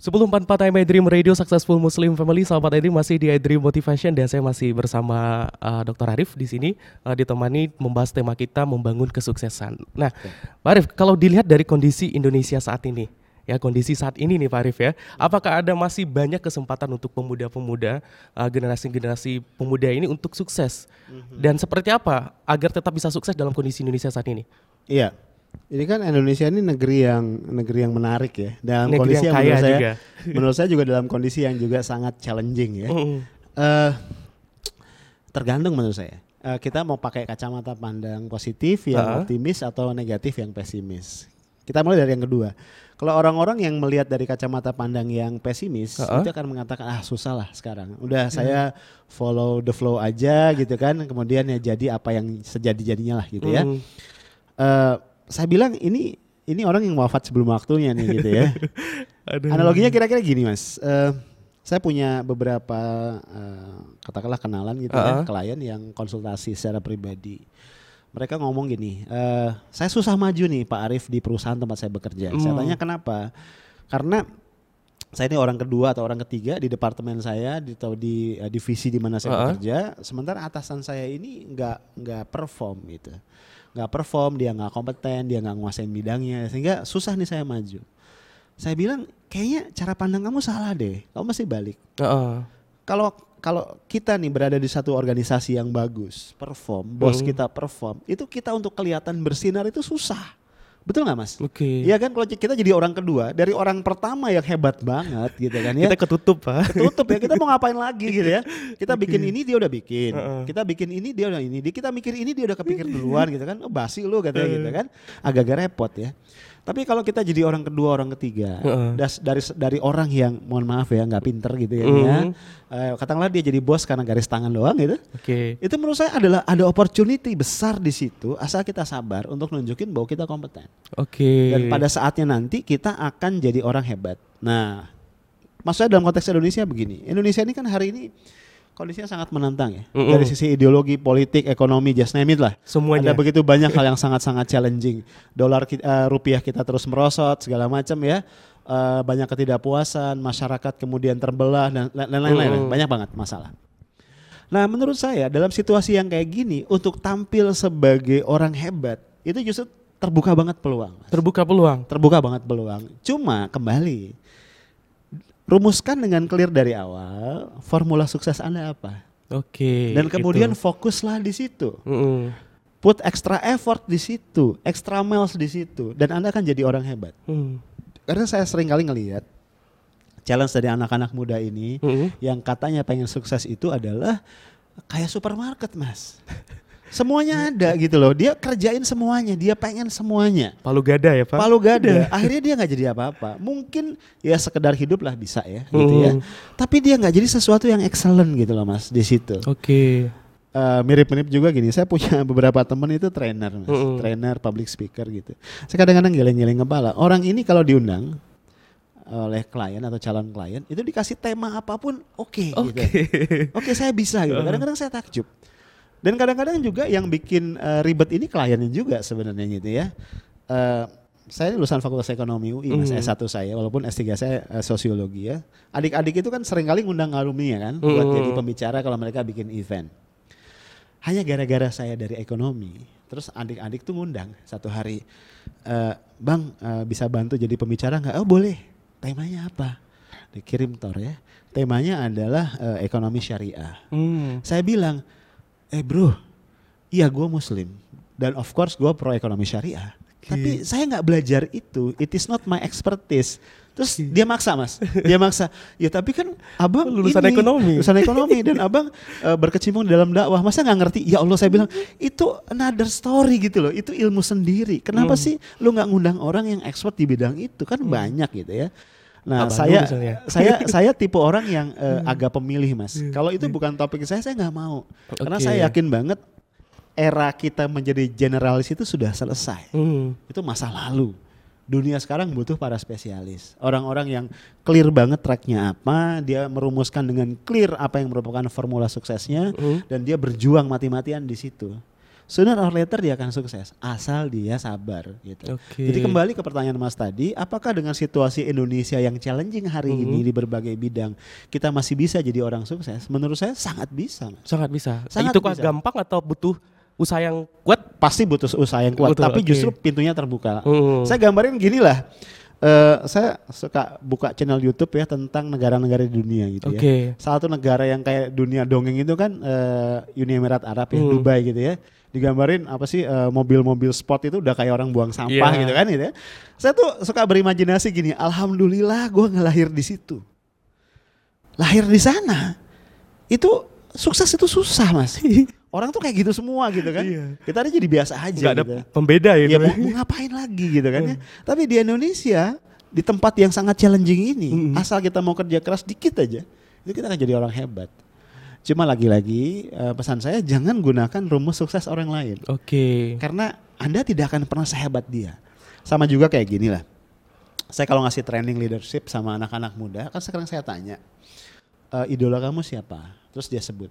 1044 My Dream Radio Successful Muslim Family Sahabat Dream masih di Dream Motivation dan saya masih bersama uh, Dr. Arif di sini uh, ditemani membahas tema kita membangun kesuksesan. Nah, Pak Arif, kalau dilihat dari kondisi Indonesia saat ini, ya kondisi saat ini nih Pak Arif ya, apakah ada masih banyak kesempatan untuk pemuda-pemuda uh, generasi-generasi pemuda ini untuk sukses? Dan seperti apa agar tetap bisa sukses dalam kondisi Indonesia saat ini? Iya. Ini kan Indonesia ini negeri yang negeri yang menarik ya. Dalam Negeri kondisi yang yang, kaya menurut saya juga. menurut saya juga dalam kondisi yang juga sangat challenging ya. Mm. Eh tergantung menurut saya. Eh, kita mau pakai kacamata pandang positif yang Ah. optimis atau negatif yang pesimis. Kita mulai dari yang kedua. Kalau orang-orang yang melihat dari kacamata pandang yang pesimis, Ah. itu akan mengatakan ah susah lah sekarang. Udah saya follow the flow aja gitu kan. Kemudian ya jadi apa yang sejadi-jadinya lah gitu ya. Eh, saya bilang ini ini orang yang wafat sebelum waktunya nih gitu ya. Aduh. Analoginya kira-kira gini mas, Eh, saya punya beberapa eh, katakanlah kenalan gitu Uh-uh. ya, klien yang konsultasi secara pribadi. Mereka ngomong gini, eh, saya susah maju nih Pak Arief di perusahaan tempat saya bekerja. Saya Hmm. tanya kenapa? Karena saya ini orang kedua atau orang ketiga di departemen saya di atau di eh, divisi di mana saya Uh-uh. bekerja. Sementara atasan saya ini nggak nggak perform gitu, nggak perform, dia nggak kompeten, dia nggak nguasain bidangnya, sehingga susah nih saya maju. Saya bilang kayaknya cara pandang kamu salah deh, kamu mesti balik. Heeh. Kalau kalau kita nih berada di satu organisasi yang bagus, perform, bos Hmm. kita perform, itu kita untuk kelihatan bersinar itu susah. Betul nggak mas? Oke. Iya kan kalau kita jadi orang kedua dari orang pertama yang hebat banget gitu kan ya. Kita ketutup, Pak. Ketutup ya kita mau ngapain lagi gitu ya. Kita bikin ini dia udah bikin. Heeh. Kita bikin ini dia udah ini. Kita mikir ini dia udah kepikir duluan gitu kan. Oh, basi lu katanya gitu kan. Agak-agak repot ya. Tapi kalau kita jadi orang kedua, orang ketiga, Heeh. das- dari dari orang yang mohon maaf ya nggak pinter gitu ya, Mhm. ya. Eh, katakanlah dia jadi bos karena garis tangan doang gitu. Oke. Itu menurut saya adalah ada opportunity besar di situ asal kita sabar untuk nunjukin bahwa kita kompeten. Oke. Dan pada saatnya nanti kita akan jadi orang hebat. Nah, maksudnya dalam konteks Indonesia begini. Indonesia ini kan hari ini kondisinya sangat menantang ya. Mm-mm. Dari sisi ideologi, politik, ekonomi, just name it lah. Semuanya. Ada begitu banyak hal yang sangat-sangat challenging. Dolar ki- eh, rupiah kita terus merosot segala macam ya. Eh, banyak ketidakpuasan, masyarakat kemudian terbelah dan la- dan lain-lain. Mm-mm. Banyak banget masalah. Nah, menurut saya dalam situasi yang kayak gini untuk tampil sebagai orang hebat itu justru terbuka banget peluang. Mas Terbuka peluang. terbuka banget peluang. Cuma kembali rumuskan dengan clear dari awal formula sukses Anda apa. Oke. Dan kemudian itu. fokuslah di situ. Mm-mm. Put extra effort di situ, extra miles di situ dan Anda akan jadi orang hebat. Mm. Karena saya sering kali ngelihat challenge dari anak-anak muda ini Mm-mm. yang katanya pengen sukses itu adalah kayak supermarket, Mas. Semuanya ada gitu loh. Dia kerjain semuanya, dia pengen semuanya. Palu gada ya, Pak? Palu gada. Akhirnya dia nggak jadi apa-apa. Mungkin ya sekedar hidup lah bisa ya, gitu ya. Hmm. Tapi dia nggak jadi sesuatu yang excellent gitu loh mas di situ. Oke. Eh, mirip-mirip juga gini. Saya punya beberapa teman itu trainer, mas, Mm-mm. trainer, public speaker gitu. Saya kadang-kadang geleng-geleng kepala. Orang ini kalau diundang oleh klien atau calon klien itu dikasih tema apa pun oke gitu. Oke. Oke saya bisa gitu. Kadang-kadang saya takjub. Dan kadang-kadang juga yang bikin eh, ribet ini kliennya juga sebenarnya gitu ya. Eh, saya lulusan Fakultas Ekonomi UI Mas Hmm. S1 saya walaupun S3 saya eh, sosiologi ya. Adik-adik itu kan sering kali ngundang alumni ya kan buat Hmm. jadi pembicara kalau mereka bikin event. Hanya gara-gara saya dari ekonomi, terus adik-adik tuh ngundang satu hari, "Eh, Bang eh, bisa bantu jadi pembicara nggak? Oh boleh. Temanya apa? Dikirim tor ya. Temanya adalah eh, ekonomi syariah. Hmm. Saya bilang, eh bro, iya gue muslim dan of course gue pro ekonomi syariah. Tapi saya nggak belajar itu, it is not my expertise. Terus dia maksa mas, dia maksa. Ya tapi kan abang Lulusan ini, ekonomi. lulusan ekonomi dan abang eh, berkecimpung di dalam dakwah. Masa nggak ngerti? Ya Allah saya bilang itu another story gitu loh, itu ilmu sendiri. Kenapa Hmm. sih lu nggak ngundang orang yang expert di bidang itu? Kan banyak gitu ya. Nah Abang saya misalnya. saya saya tipe orang yang eh, agak pemilih mas. Kalau itu bukan topik saya, saya nggak mau. Karena Oke. saya yakin banget era kita menjadi generalis itu sudah selesai. Hmm. Itu masa lalu. Dunia sekarang butuh para spesialis. Orang-orang yang clear banget tracknya apa, dia merumuskan dengan clear apa yang merupakan formula suksesnya, Hmm. dan dia berjuang mati-matian di situ. Sooner or later dia akan sukses asal dia sabar gitu. Oke. Jadi kembali ke pertanyaan Mas tadi, apakah dengan situasi Indonesia yang challenging hari Mhm. ini di berbagai bidang kita masih bisa jadi orang sukses? Menurut saya sangat bisa. Mas. Sangat bisa. Sangat itu bisa. gampang atau butuh usaha yang kuat? Pasti butuh usaha yang kuat, Betul, tapi oke. justru pintunya terbuka. Hmm. Saya gambarin gini lah. Eh, saya suka buka channel YouTube ya tentang negara-negara di dunia gitu ya. Oke. Salah satu negara yang kayak dunia dongeng itu kan eh, Uni Emirat Arab ya, Hmm. Dubai gitu ya. Digambarin apa sih eh, mobil-mobil sport itu udah kayak orang buang sampah Iya. gitu kan gitu ya. Saya tuh suka berimajinasi gini, alhamdulillah gue ngelahir di situ. Lahir di sana. Itu sukses itu susah, Mas. Orang tuh kayak gitu semua gitu kan. Iya. Kita aja jadi biasa aja Nggak ada gitu. pembeda ya. Ya itu mau, mau ngapain lagi gitu kan ya. Tapi di Indonesia di tempat yang sangat challenging ini, Mm-mm. asal kita mau kerja keras dikit aja, itu kita akan jadi orang hebat. Cuma lagi-lagi eh, pesan saya jangan gunakan rumus sukses orang lain. Oke. Karena Anda tidak akan pernah sehebat dia. Sama juga kayak gini lah. Saya kalau ngasih training leadership sama anak-anak muda, kan sekarang saya tanya, "Eh, idola kamu siapa? Terus dia sebut,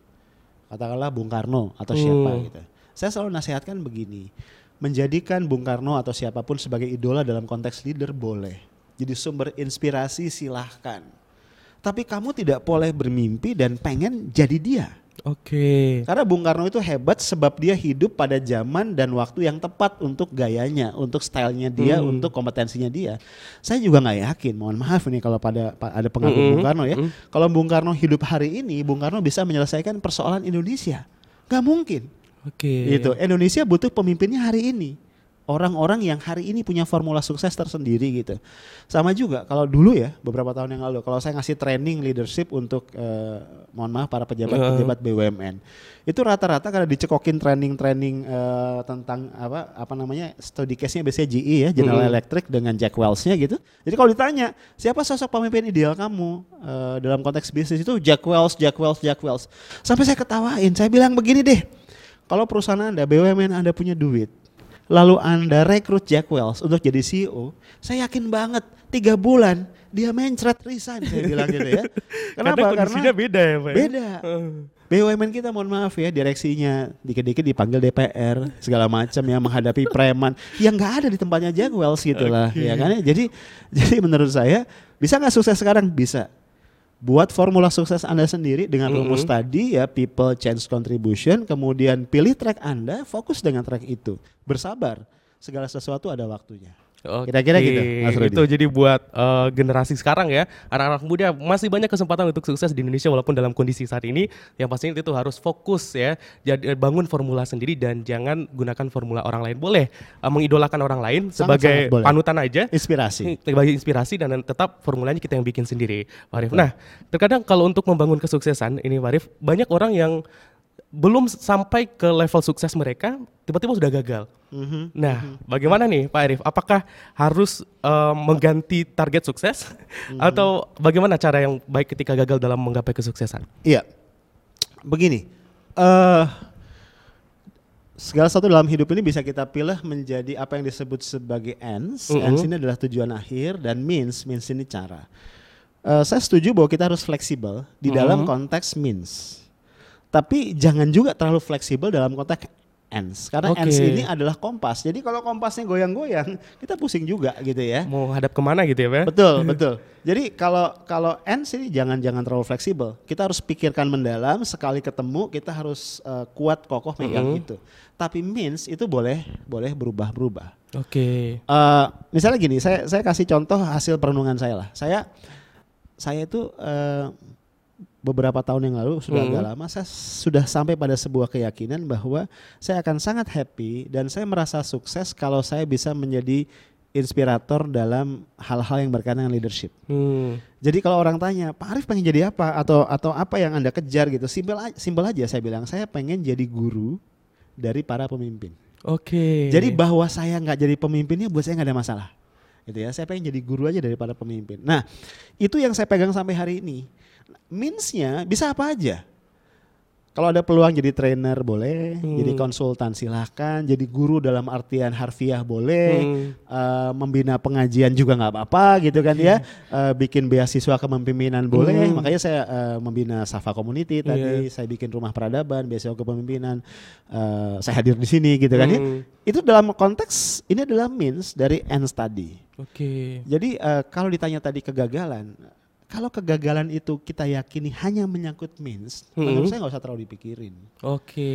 katakanlah Bung Karno atau siapa Hmm. gitu. Saya selalu nasihatkan begini, menjadikan Bung Karno atau siapa pun sebagai idola dalam konteks leader boleh. Jadi sumber inspirasi silahkan. Tapi kamu tidak boleh bermimpi dan pengen jadi dia. Oke. Karena Bung Karno itu hebat sebab dia hidup pada zaman dan waktu yang tepat untuk gayanya, untuk stylenya dia, Hmm. untuk kompetensinya dia. Saya juga nggak yakin, mohon maaf ini kalau pada pa- ada pengagum Mm-mm. Bung Karno ya. Mm. Kalau Bung Karno hidup hari ini, Bung Karno bisa menyelesaikan persoalan Indonesia. Gak mungkin. Oke. Gitu. Indonesia butuh pemimpinnya hari ini. Orang-orang yang hari ini punya formula sukses tersendiri gitu. Sama juga kalau dulu ya beberapa tahun yang lalu kalau saya ngasih training leadership untuk eh, mohon maaf para pejabat-pejabat BUMN. Itu rata-rata kalau dicekokin training-training eh, tentang apa apa namanya study case-nya biasanya GE ya, General Mm. Electric dengan Jack Welch-nya gitu. Jadi kalau ditanya, siapa sosok pemimpin ideal kamu eh, dalam konteks bisnis itu Jack Welch, Jack Welch, Jack Welch. Sampai saya ketawain, saya bilang begini deh. Kalau perusahaan Anda, BUMN Anda punya duit, lalu Anda rekrut Jack Welch untuk jadi CEO, saya yakin banget tiga bulan dia mencret resign saya bilang gitu ya. Kenapa? Kadang kondisinya beda ya, Pak. ya? beda. BUMN kita mohon maaf ya direksinya dikit-dikit dipanggil DPR segala macam ya menghadapi preman yang nggak ada di tempatnya Jack Welch gitu lah Oke. ya kan ya. Jadi jadi menurut saya bisa nggak sukses sekarang bisa. Buat formula sukses Anda sendiri dengan rumus Mhm. tadi ya people change contribution kemudian pilih track Anda fokus dengan track itu. Bersabar. Segala sesuatu ada waktunya. Oke, Kira-kira gitu, Mas Rudi. Itu jadi buat eh, generasi sekarang ya, anak-anak muda masih banyak kesempatan untuk sukses di Indonesia walaupun dalam kondisi saat ini. Yang pastinya itu harus fokus ya, jadi bangun formula sendiri dan jangan gunakan formula orang lain. Boleh eh, mengidolakan orang lain Sangat-sangat sebagai boleh. panutan aja, Inspirasi. sebagai inspirasi dan tetap formulanya kita yang bikin sendiri, Pak Arif. Nah, terkadang kalau untuk membangun kesuksesan ini, Pak Arif, banyak orang yang belum sampai ke level sukses mereka, tiba-tiba sudah gagal. Mhm. Nah, bagaimana nih Pak Arif? Apakah harus eh, mengganti target sukses atau bagaimana cara yang baik ketika gagal dalam menggapai kesuksesan? Iya, begini. eh segala sesuatu dalam hidup ini bisa kita pilih menjadi apa yang disebut sebagai ends. Mhm. Ends ini adalah tujuan akhir dan means, means ini cara. Eh, saya setuju bahwa kita harus fleksibel di dalam Mhm. konteks means. Tapi jangan juga terlalu fleksibel dalam konteks ends. Karena Oke. ends ini adalah kompas. Jadi kalau kompasnya goyang-goyang, kita pusing juga gitu ya. Mau hadap ke mana gitu ya Pak? Betul, betul. Jadi kalau kalau ends ini jangan jangan terlalu fleksibel. Kita harus pikirkan mendalam. Sekali ketemu kita harus eh, kuat kokoh megang Mhm. itu. Tapi means itu boleh boleh berubah-berubah. Oke. Eh, misalnya gini, saya saya kasih contoh hasil perenungan saya lah. Saya saya itu eh, beberapa tahun yang lalu sudah Mhm. agak lama saya sudah sampai pada sebuah keyakinan bahwa saya akan sangat happy dan saya merasa sukses kalau saya bisa menjadi inspirator dalam hal-hal yang berkaitan dengan leadership. Hmm. Jadi kalau orang tanya, Pak Arif pengen jadi apa atau atau apa yang anda kejar gitu, simpel simpel aja saya bilang saya pengen jadi guru dari para pemimpin. Oke. Jadi bahwa saya nggak jadi pemimpinnya buat saya nggak ada masalah. Gitu ya, saya pengen jadi guru aja dari para pemimpin. Nah itu yang saya pegang sampai hari ini. Means-nya bisa apa aja. Kalau ada peluang jadi trainer boleh, Hmm. jadi konsultan silahkan, jadi guru dalam artian harfiah boleh, Hmm. eh, membina pengajian juga nggak apa-apa gitu kan ya, Eh, bikin beasiswa kepemimpinan boleh, Hmm. makanya saya eh, membina Safa Community tadi, Iya. saya bikin rumah peradaban, beasiswa kepemimpinan, eh, saya hadir di sini gitu kan ya. Hmm. Itu dalam konteks ini adalah means dari end study. Oke. Jadi eh, kalau ditanya tadi kegagalan, kalau kegagalan itu kita yakini hanya menyangkut means, Hmm. menurut saya nggak usah terlalu dipikirin. Oke.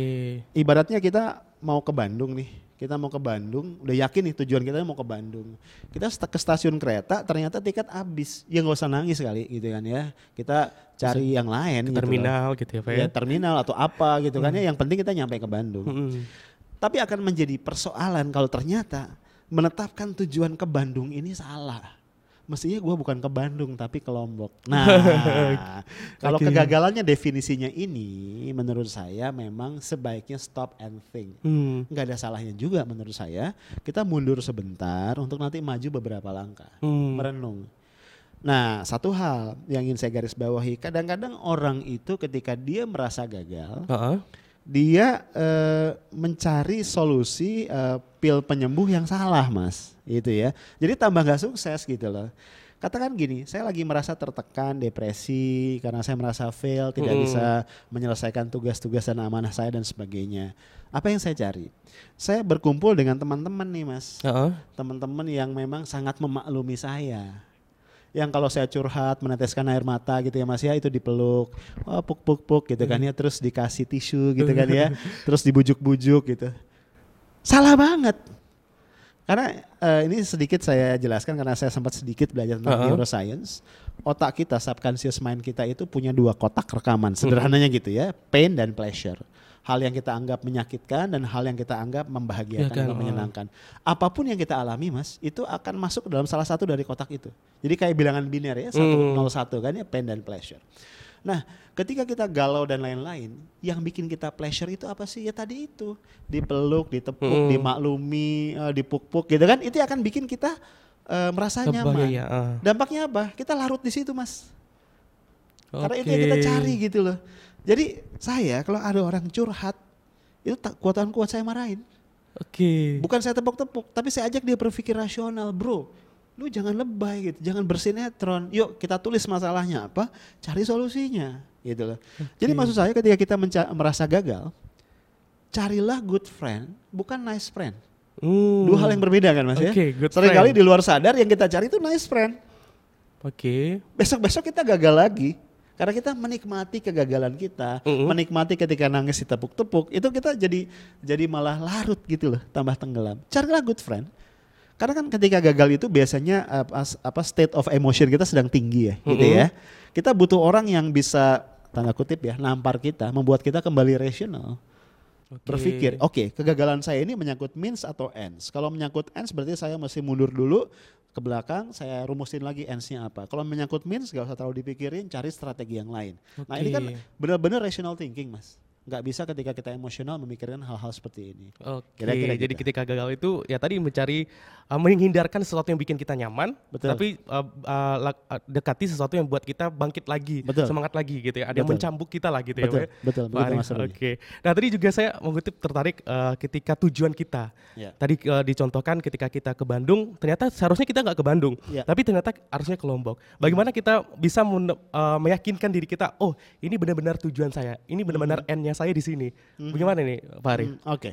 Ibaratnya kita mau ke Bandung nih, kita mau ke Bandung, udah yakin nih tujuan kita mau ke Bandung. Kita ke stasiun kereta, ternyata tiket habis, ya nggak usah nangis kali gitu kan ya. Kita cari yang lain. gitu loh. Terminal gitu ya Pak ya. Ya terminal atau apa gitu kan ya. Yang penting kita nyampe ke Bandung. Hmm. Tapi akan menjadi persoalan kalau ternyata menetapkan tujuan ke Bandung ini salah. Mestinya gue bukan ke Bandung tapi ke Lombok. Nah, kalau Oke. kegagalannya definisinya ini, menurut saya memang sebaiknya stop and think. Hmm. Nggak ada salahnya juga menurut saya. Kita mundur sebentar untuk nanti maju beberapa langkah, Hmm. merenung. Nah, satu hal yang ingin saya garis bawahi, kadang-kadang orang itu ketika dia merasa gagal, Heeh. Dia eh, mencari solusi eh, pil penyembuh yang salah mas gitu ya jadi tambah nggak sukses gitu loh katakan gini saya lagi merasa tertekan depresi karena saya merasa fail tidak Mm-mm. bisa menyelesaikan tugas-tugas dan amanah saya dan sebagainya apa yang saya cari saya berkumpul dengan teman-teman nih mas Heeh. teman-teman yang memang sangat memaklumi saya. Yang kalau saya curhat meneteskan air mata gitu ya Mas ya itu dipeluk, oh, puk puk puk gitu kan ya, terus dikasih tisu gitu kan ya, terus dibujuk-bujuk gitu. Salah banget. Karena eh, ini sedikit saya jelaskan karena saya sempat sedikit belajar tentang Uh-uh. neuroscience. Otak kita, subconscious mind kita itu punya dua kotak rekaman, sederhananya gitu ya, pain dan pleasure. Hal yang kita anggap menyakitkan dan hal yang kita anggap membahagiakan Ya kan, atau uh. menyenangkan. Apa pun yang kita alami, Mas, itu akan masuk ke dalam salah satu dari kotak itu. Jadi kayak bilangan biner ya, Hmm. 101 kan ya, pain dan pleasure. Nah, ketika kita galau dan lain-lain, yang bikin kita pleasure itu apa sih? Ya tadi itu, dipeluk, ditepuk, Hmm. dimaklumi, eh, dipuk-puk gitu kan. Itu akan bikin kita eh, merasa Kebayang nyaman. ya, ah. Dampaknya apa? Kita larut di situ, Mas. Karena itu yang kita cari gitu loh. Jadi saya kalau ada orang curhat, itu tak kuatan kuat saya marahin. Oke. Bukan saya tepuk-tepuk, tapi saya ajak dia berpikir rasional, bro. Lu jangan lebay gitu, jangan bersinetron. Yuk kita tulis masalahnya apa, cari solusinya, gitu loh. Jadi maksud saya ketika kita merasa gagal, carilah good friend, bukan nice friend. Hmm. Dua hal yang berbeda kan mas ya. Oke, good Seringkali di luar sadar yang kita cari itu nice friend. Oke. Besok-besok kita gagal lagi. Karena kita menikmati kegagalan kita, Mm-mm. menikmati ketika nangis ditepuk-tepuk, itu kita jadi jadi malah larut gitu loh, tambah tenggelam. Carilah good friend. Karena kan ketika gagal itu biasanya pas- apa state of emotion kita sedang tinggi ya, gitu Mm-mm. ya. Kita butuh orang yang bisa tanda kutip ya, nampar kita, membuat kita kembali rasional. Oke. Berpikir, oke, kegagalan saya ini menyangkut means atau ends. Kalau menyangkut ends berarti saya mesti mundur dulu ke belakang, saya rumusin lagi ends-nya apa. Kalau menyangkut means gak usah terlalu dipikirin, cari strategi yang lain. Nah ini kan benar-benar rational thinking mas. Nggak bisa ketika kita emosional memikirkan hal-hal seperti ini. Oke, Kira-kira jadi gitu. ketika gagal itu ya tadi mencari uh, menghindarkan sesuatu yang bikin kita nyaman, Betul. tapi uh, uh, uh, dekati sesuatu yang buat kita bangkit lagi, Betul. semangat lagi gitu ya. Ada yang Betul. mencambuk kita lah gitu Betul, ya. Betul, Arif. Mas Rudi. Oke. Nah tadi juga saya mengutip tertarik uh, ketika tujuan kita. Ya. Tadi uh, dicontohkan ketika kita ke Bandung, ternyata seharusnya kita nggak ke Bandung, Ya. tapi ternyata harusnya ke Lombok. Bagaimana kita bisa men- uh, meyakinkan diri kita, oh ini benar-benar tujuan saya, ini benar-benar endnya saya di sini. Bagaimana nih Pak Arif? Hmm, Oke.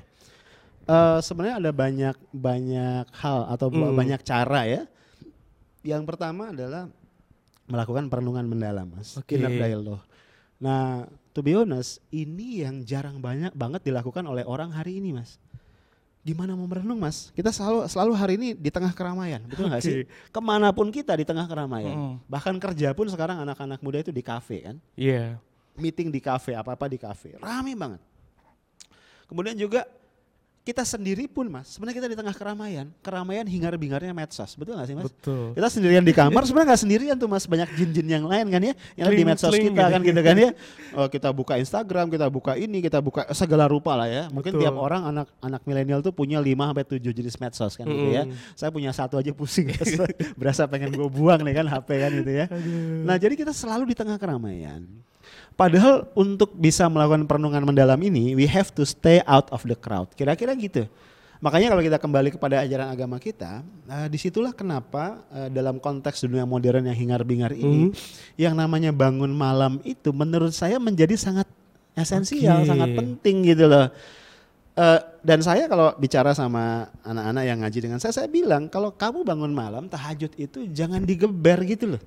Eh, Sebenarnya ada banyak banyak hal atau Hmm. banyak cara ya. Yang pertama adalah melakukan perenungan mendalam, mas. Inner dialogue. Nah, to be honest, ini yang jarang banyak banget dilakukan oleh orang hari ini, mas. Gimana mau merenung, mas? Kita selalu selalu hari ini di tengah keramaian, betul nggak sih? Oke. Ke mana pun kita di tengah keramaian. Hmm. Bahkan kerja pun sekarang anak-anak muda itu di kafe kan Iya. Meeting di kafe, apa-apa di kafe. Rame banget. Kemudian juga kita sendiri pun mas, sebenarnya kita di tengah keramaian, keramaian hingar-bingarnya medsos, betul gak sih mas? Betul. Kita sendirian di kamar, sebenarnya nggak sendirian tuh mas, banyak jin-jin yang lain kan ya, yang ada di Kling, medsos kling kita gitu. kan gitu kan ya. Oh, kita buka Instagram, kita buka ini, kita buka segala rupa lah ya. Mungkin Betul. tiap orang anak anak milenial tuh punya 5 sampai 7 jenis medsos kan gitu ya. Saya punya satu aja pusing, berasa pengen gue buang nih kan HP kan gitu ya. Nah jadi kita selalu di tengah keramaian. Padahal untuk bisa melakukan perenungan mendalam ini, we have to stay out of the crowd. Kira-kira gitu. Makanya kalau kita kembali kepada ajaran agama kita, uh, di situlah kenapa uh, dalam konteks dunia modern yang hingar-bingar ini, Hmm. yang namanya bangun malam itu menurut saya menjadi sangat esensial, Oke. sangat penting gitu loh. Eh, dan saya kalau bicara sama anak-anak yang ngaji dengan saya, saya bilang kalau kamu bangun malam tahajud itu jangan digeber gitu loh.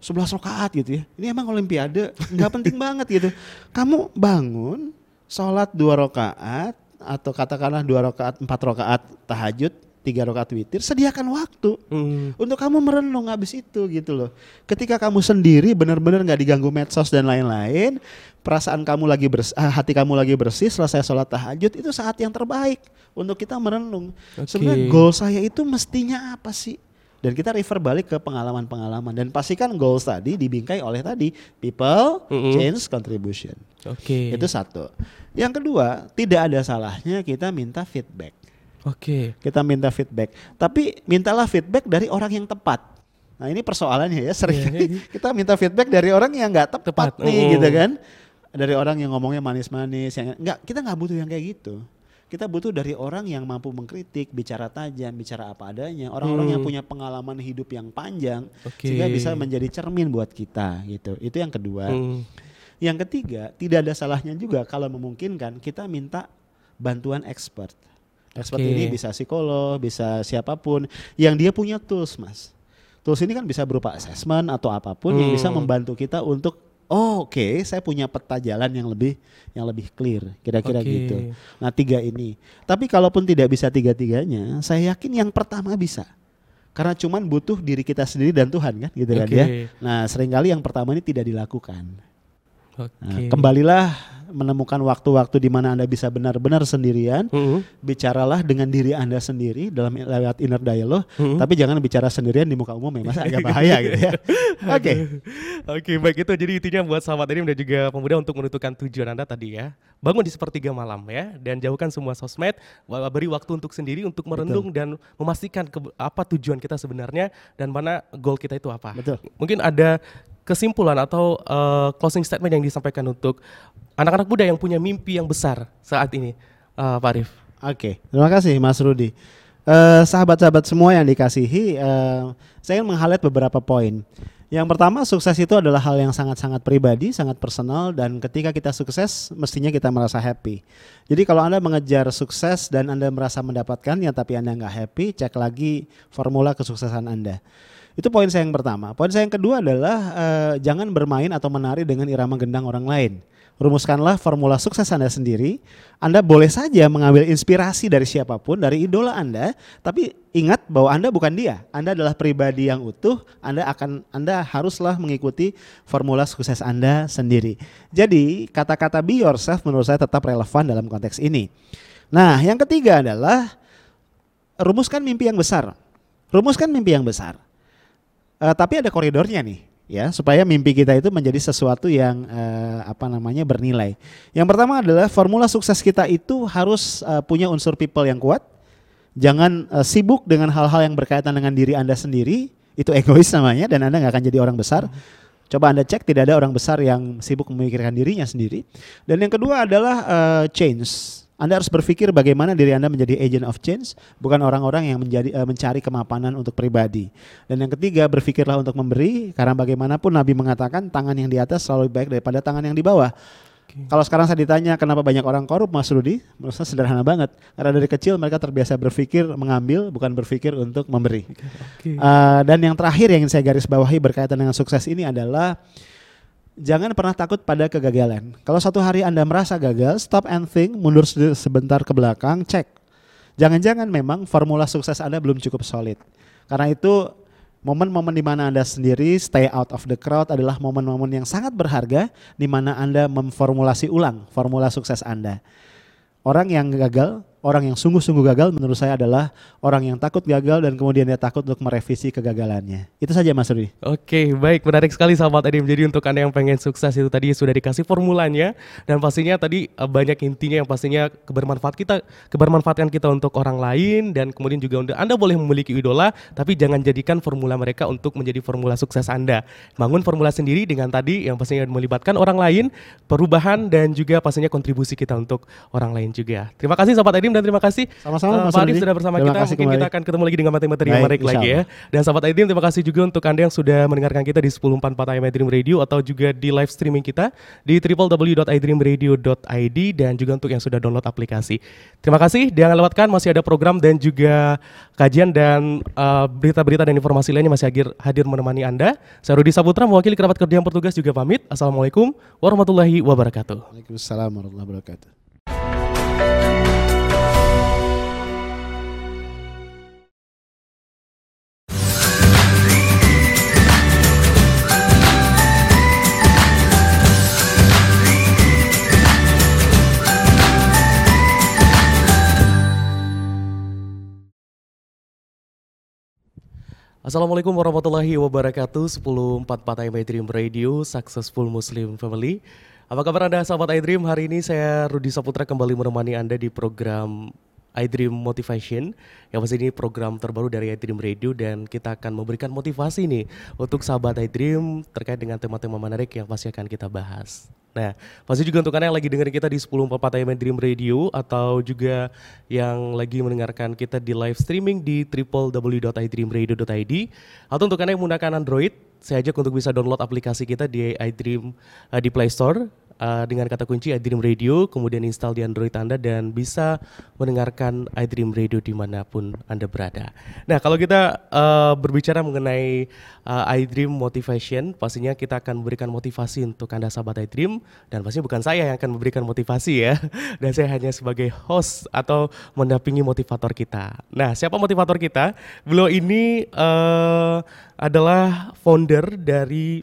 11 rakaat gitu ya. Ini emang olimpiade, nggak penting banget gitu. Kamu bangun, sholat dua rakaat atau katakanlah dua rakaat, empat rakaat tahajud, tiga rakaat witir, sediakan waktu Hmm. untuk kamu merenung habis itu gitu loh. Ketika kamu sendiri benar-benar nggak diganggu medsos dan lain-lain, perasaan kamu lagi bersih, hati kamu lagi bersih selesai sholat tahajud itu saat yang terbaik untuk kita merenung. Oke. Sebenarnya goal saya itu mestinya apa sih? Dan kita refer balik ke pengalaman-pengalaman dan pastikan goals tadi dibingkai oleh tadi people, Mm-mm. change, contribution. Oke. Itu satu. Yang kedua, tidak ada salahnya kita minta feedback Oke. kita minta feedback. Tapi mintalah feedback dari orang yang tepat. Nah ini persoalannya ya sering Iya, iya. kita minta feedback dari orang yang nggak tepat, Tepat, nih mm. gitu kan. Dari orang yang ngomongnya manis-manis, yang nggak kita nggak butuh yang kayak gitu. Kita butuh dari orang yang mampu mengkritik, bicara tajam, bicara apa adanya, orang-orang yang Hmm. punya pengalaman hidup yang panjang, Oke. sehingga bisa menjadi cermin buat kita gitu. Itu yang kedua. Hmm. Yang ketiga, tidak ada salahnya juga kalau memungkinkan kita minta bantuan expert. Expert Oke. ini bisa psikolog, bisa siapa pun yang dia punya tools, Mas. Tools ini kan bisa berupa assessment atau apa pun yang bisa Hmm. membantu kita untuk oh oke, saya punya peta jalan yang lebih yang lebih clear, kira-kira Oke. gitu. Nah, tiga ini. Tapi kalaupun tidak bisa tiga-tiganya, saya yakin yang pertama bisa. Karena cuman butuh diri kita sendiri dan Tuhan kan gitu kan Oke. ya. Nah, sering kali yang pertama ini tidak dilakukan. Oke. Nah, kembalilah menemukan waktu-waktu di mana Anda bisa benar-benar sendirian, Hmm. bicaralah dengan diri Anda sendiri dalam lewat inner dialogue, Hmm. tapi jangan bicara sendirian di muka umum ya, masa agak bahaya gitu ya. Oke. Oke baik itu jadi intinya buat sahabat ini dan juga pemuda untuk menentukan tujuan anda tadi ya bangun di sepertiga malam ya dan jauhkan semua sosmed beri waktu untuk sendiri untuk merenung dan memastikan ke- apa tujuan kita sebenarnya dan mana goal kita itu apa Betul. mungkin ada kesimpulan atau uh, closing statement yang disampaikan untuk anak-anak muda yang punya mimpi yang besar saat ini uh, Pak Arif Oke, terima kasih Mas Rudi. Eh, sahabat-sahabat semua yang dikasihi, eh, saya ingin meng-highlight beberapa poin. Yang pertama, sukses itu adalah hal yang sangat-sangat pribadi, sangat personal, dan ketika kita sukses, mestinya kita merasa happy. Jadi kalau Anda mengejar sukses dan Anda merasa mendapatkannya, tapi Anda nggak happy, cek lagi formula kesuksesan Anda. Itu poin saya yang pertama. Poin saya yang kedua adalah eh, jangan bermain atau menari dengan irama gendang orang lain. Rumuskanlah formula sukses Anda sendiri. Anda boleh saja mengambil inspirasi dari siapa pun, dari idola Anda, tapi ingat bahwa Anda bukan dia. Anda adalah pribadi yang utuh. Anda akan Anda haruslah mengikuti formula sukses Anda sendiri. Jadi, kata-kata be yourself menurut saya tetap relevan dalam konteks ini. Nah, yang ketiga adalah rumuskan mimpi yang besar. Rumuskan mimpi yang besar. Eh, tapi ada koridornya nih ya supaya mimpi kita itu menjadi sesuatu yang eh, apa namanya bernilai. Yang pertama adalah formula sukses kita itu harus eh, punya unsur people yang kuat. Jangan eh, sibuk dengan hal-hal yang berkaitan dengan diri Anda sendiri, itu egois namanya dan Anda nggak akan jadi orang besar. Coba Anda cek tidak ada orang besar yang sibuk memikirkan dirinya sendiri. Dan yang kedua adalah eh, change. Anda harus berpikir bagaimana diri Anda menjadi agent of change, bukan orang-orang yang menjadi eh, mencari kemapanan untuk pribadi. Dan yang ketiga, berpikirlah untuk memberi, karena bagaimanapun Nabi mengatakan tangan yang di atas selalu lebih baik daripada tangan yang di bawah. Kalau sekarang saya ditanya kenapa banyak orang korup, Mas Rudi, menurut saya sederhana banget. Karena dari kecil mereka terbiasa berpikir mengambil, bukan berpikir untuk memberi. Oke. Uh, dan yang terakhir yang ingin saya garis bawahi berkaitan dengan sukses ini adalah jangan pernah takut pada kegagalan. Kalau satu hari Anda merasa gagal, stop and think, mundur se- sebentar ke belakang, cek. Jangan-jangan memang formula sukses Anda belum cukup solid. Karena itu momen-momen di mana Anda sendiri stay out of the crowd adalah momen-momen yang sangat berharga di mana Anda memformulasi ulang formula sukses Anda. Orang yang gagal orang yang sungguh-sungguh gagal menurut saya adalah orang yang takut gagal dan kemudian dia takut untuk merevisi kegagalannya. Itu saja Mas Rudi. Oke, baik menarik sekali sahabat Edim. Jadi untuk Anda yang pengen sukses itu tadi sudah dikasih formulanya dan pastinya tadi uh, banyak intinya yang pastinya kebermanfaat kita kebermanfaatan kita untuk orang lain dan kemudian juga untuk Anda boleh memiliki idola tapi jangan jadikan formula mereka untuk menjadi formula sukses Anda. Bangun formula sendiri dengan tadi yang pastinya melibatkan orang lain, perubahan dan juga pastinya kontribusi kita untuk orang lain juga. Terima kasih sahabat Edim dan terima kasih Sama-sama, uh, Mas Pak Arif sudah bersama Terima kita. kasih Mungkin kembali. kita akan ketemu lagi dengan materi-materi yang menarik lagi ya. Dan sahabat Aidim terima kasih juga untuk Anda yang sudah mendengarkan kita di 1044 AM Dream Radio atau juga di live streaming kita di www.idreamradio.id dan juga untuk yang sudah download aplikasi. Terima kasih. Jangan lewatkan masih ada program dan juga kajian dan uh, berita-berita dan informasi lainnya masih hadir, hadir menemani Anda. Saya Rudi Saputra mewakili kerabat kerja yang bertugas juga pamit. Assalamualaikum warahmatullahi wabarakatuh. Waalaikumsalam warahmatullahi wabarakatuh. Assalamualaikum warahmatullahi wabarakatuh. 1044 AM iDream Radio Successful Muslim Family. Apa kabar Anda sahabat iDream Hari ini saya Rudi Saputra kembali menemani Anda di program iDream Motivation Yang pasti ini program terbaru dari iDream Radio Dan kita akan memberikan motivasi nih Untuk sahabat iDream terkait dengan tema-tema menarik yang pasti akan kita bahas. Nah, pasti juga untuk Anda yang lagi dengerin kita di 1044 AM Dream Radio atau juga yang lagi mendengarkan kita di live streaming di www.idreamradio.id atau untuk Anda yang menggunakan Android, saya ajak untuk bisa download aplikasi kita di iDream uh, di Play Store uh, dengan kata kunci iDream Radio, kemudian install di Android Anda dan bisa mendengarkan iDream Radio di mana pun Anda berada. Nah, kalau kita uh, berbicara mengenai uh, iDream Motivation, pastinya kita akan memberikan motivasi untuk Anda sahabat iDream dan pastinya bukan saya yang akan memberikan motivasi ya. Dan saya hanya sebagai host atau mendampingi motivator kita. Nah, siapa motivator kita? Beliau ini uh, adalah founder dari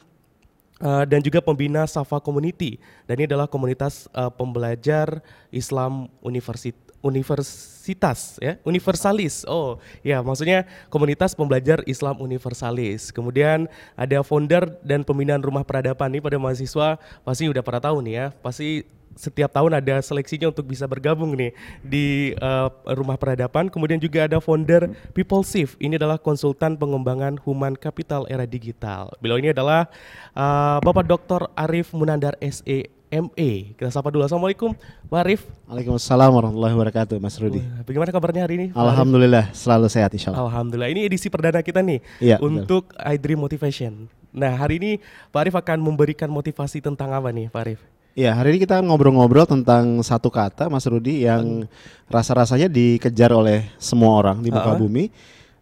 Uh, dan juga pembina Safa Community. Dan ini adalah komunitas uh, pembelajar Islam universit universitas ya universalis. Oh ya maksudnya komunitas pembelajar Islam universalis. Kemudian ada founder dan pembinaan rumah peradaban nih pada mahasiswa. Pasti udah pada tahu nih ya pasti setiap tahun ada seleksinya untuk bisa bergabung nih di uh, rumah peradaban. Kemudian juga ada founder People Safe. Ini adalah konsultan pengembangan human capital era digital. Beliau ini adalah uh, Bapak Dr. Arif Munandar SE ME. Kita sapa dulu. Assalamualaikum, Pak Arif. Waalaikumsalam warahmatullahi wabarakatuh Mas Rudi. Wah, Bagaimana kabarnya hari ini? Alhamdulillah selalu sehat insya Allah. Alhamdulillah. Ini edisi perdana kita nih Iya, untuk iDream Motivation. Nah, hari ini Pak Arif akan memberikan motivasi tentang apa nih, Pak Arif? Iya, hari ini kita ngobrol-ngobrol tentang satu kata Mas Rudi yang rasa-rasanya dikejar oleh semua orang di muka Ha-ha. bumi.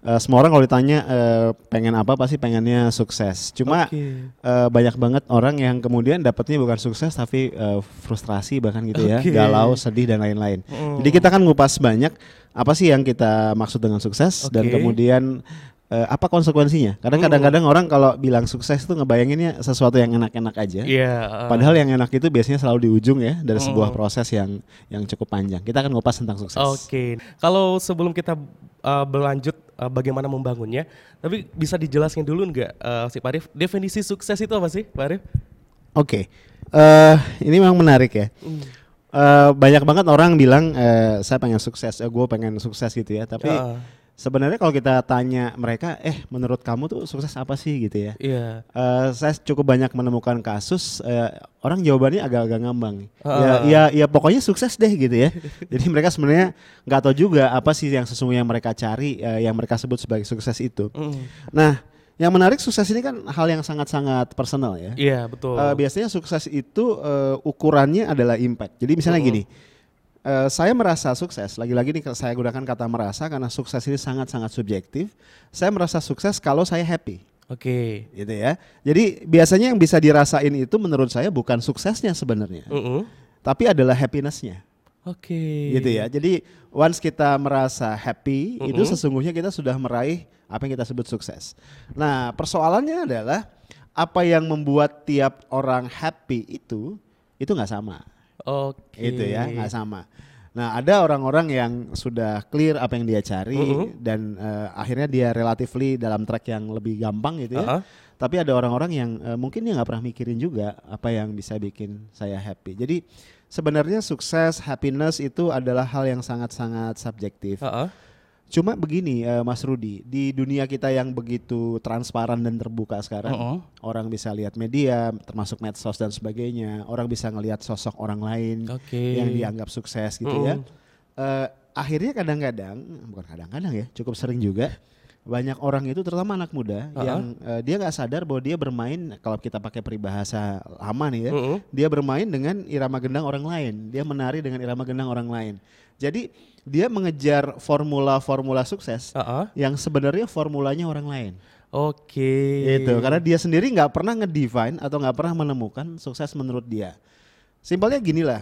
Eh, semua orang kalau ditanya eh, pengen apa pasti pengennya sukses. Cuma Oke. eh, banyak banget orang yang kemudian dapatnya bukan sukses tapi eh, frustrasi bahkan gitu ya, Oke. galau, sedih dan lain-lain. Mm. Jadi kita kan ngupas banyak apa sih yang kita maksud dengan sukses dan Oke. kemudian eh, apa konsekuensinya? Karena Mm. kadang-kadang orang kalau bilang sukses itu ngebayanginnya sesuatu yang enak-enak aja. Iya. uh, Padahal yang enak itu biasanya selalu di ujung ya dari sebuah Mm. proses yang yang cukup panjang. Kita akan ngupas tentang sukses. Oke, kalau sebelum kita uh, berlanjut uh, bagaimana membangunnya, tapi bisa dijelaskan dulu nggak uh, si Pak Arif, definisi sukses itu apa sih, Pak Arif? Oke, Eh, ini memang menarik ya. Eh, banyak banget orang bilang eh, saya pengen sukses, eh, gue pengen sukses gitu ya. Tapi Ah, sebenarnya kalau kita tanya mereka, eh menurut kamu tuh sukses apa sih gitu ya? Iya. Eh, saya cukup banyak menemukan kasus eh, orang jawabannya agak-agak ngambang. Ya, Ah. ya, ya pokoknya sukses deh gitu ya. Jadi mereka sebenarnya nggak tahu juga apa sih yang sesungguhnya mereka cari, eh, yang mereka sebut sebagai sukses itu. Mm. Nah, yang menarik sukses ini kan hal yang sangat-sangat personal ya. Iya betul. Eh, biasanya sukses itu eh, ukurannya adalah impact. Jadi misalnya Mm-mm. gini, eh, saya merasa sukses. Lagi-lagi nih saya gunakan kata merasa karena sukses ini sangat-sangat subjektif. Saya merasa sukses kalau saya happy, Oke. gitu ya. Jadi biasanya yang bisa dirasain itu menurut saya bukan suksesnya sebenarnya, Mm-mm. tapi adalah happinessnya, Oke. gitu ya. Jadi once kita merasa happy, itu Mm-mm. sesungguhnya kita sudah meraih apa yang kita sebut sukses. Nah, persoalannya adalah apa yang membuat tiap orang happy itu itu nggak sama. Oke. itu ya nggak sama Nah, ada orang-orang yang sudah clear apa yang dia cari Mhm. dan eh, akhirnya dia relatively dalam track yang lebih gampang gitu ya. Uh-uh. Tapi ada orang-orang yang eh, mungkin dia nggak pernah mikirin juga apa yang bisa bikin saya happy. Jadi sebenarnya sukses, happiness itu adalah hal yang sangat-sangat subjektif. Uh-uh. Cuma begini, eh, Mas Rudi, di dunia kita yang begitu transparan dan terbuka sekarang, Uh-uh. orang bisa lihat media, termasuk medsos dan sebagainya. Orang bisa ngelihat sosok orang lain Oke. yang dianggap sukses gitu ya. Eh, akhirnya kadang-kadang, bukan kadang-kadang ya, cukup sering juga banyak orang itu terutama anak muda Uh-uh. yang eh, dia nggak sadar bahwa dia bermain kalau kita pakai peribahasa lama nih ya, Uh-uh. dia bermain dengan irama gendang orang lain, dia menari dengan irama gendang orang lain. Jadi dia mengejar formula-formula sukses Uh-uh. yang sebenarnya formulanya orang lain. Oke. Itu karena dia sendiri nggak pernah ngedefine atau nggak pernah menemukan sukses menurut dia. Simpelnya gini lah.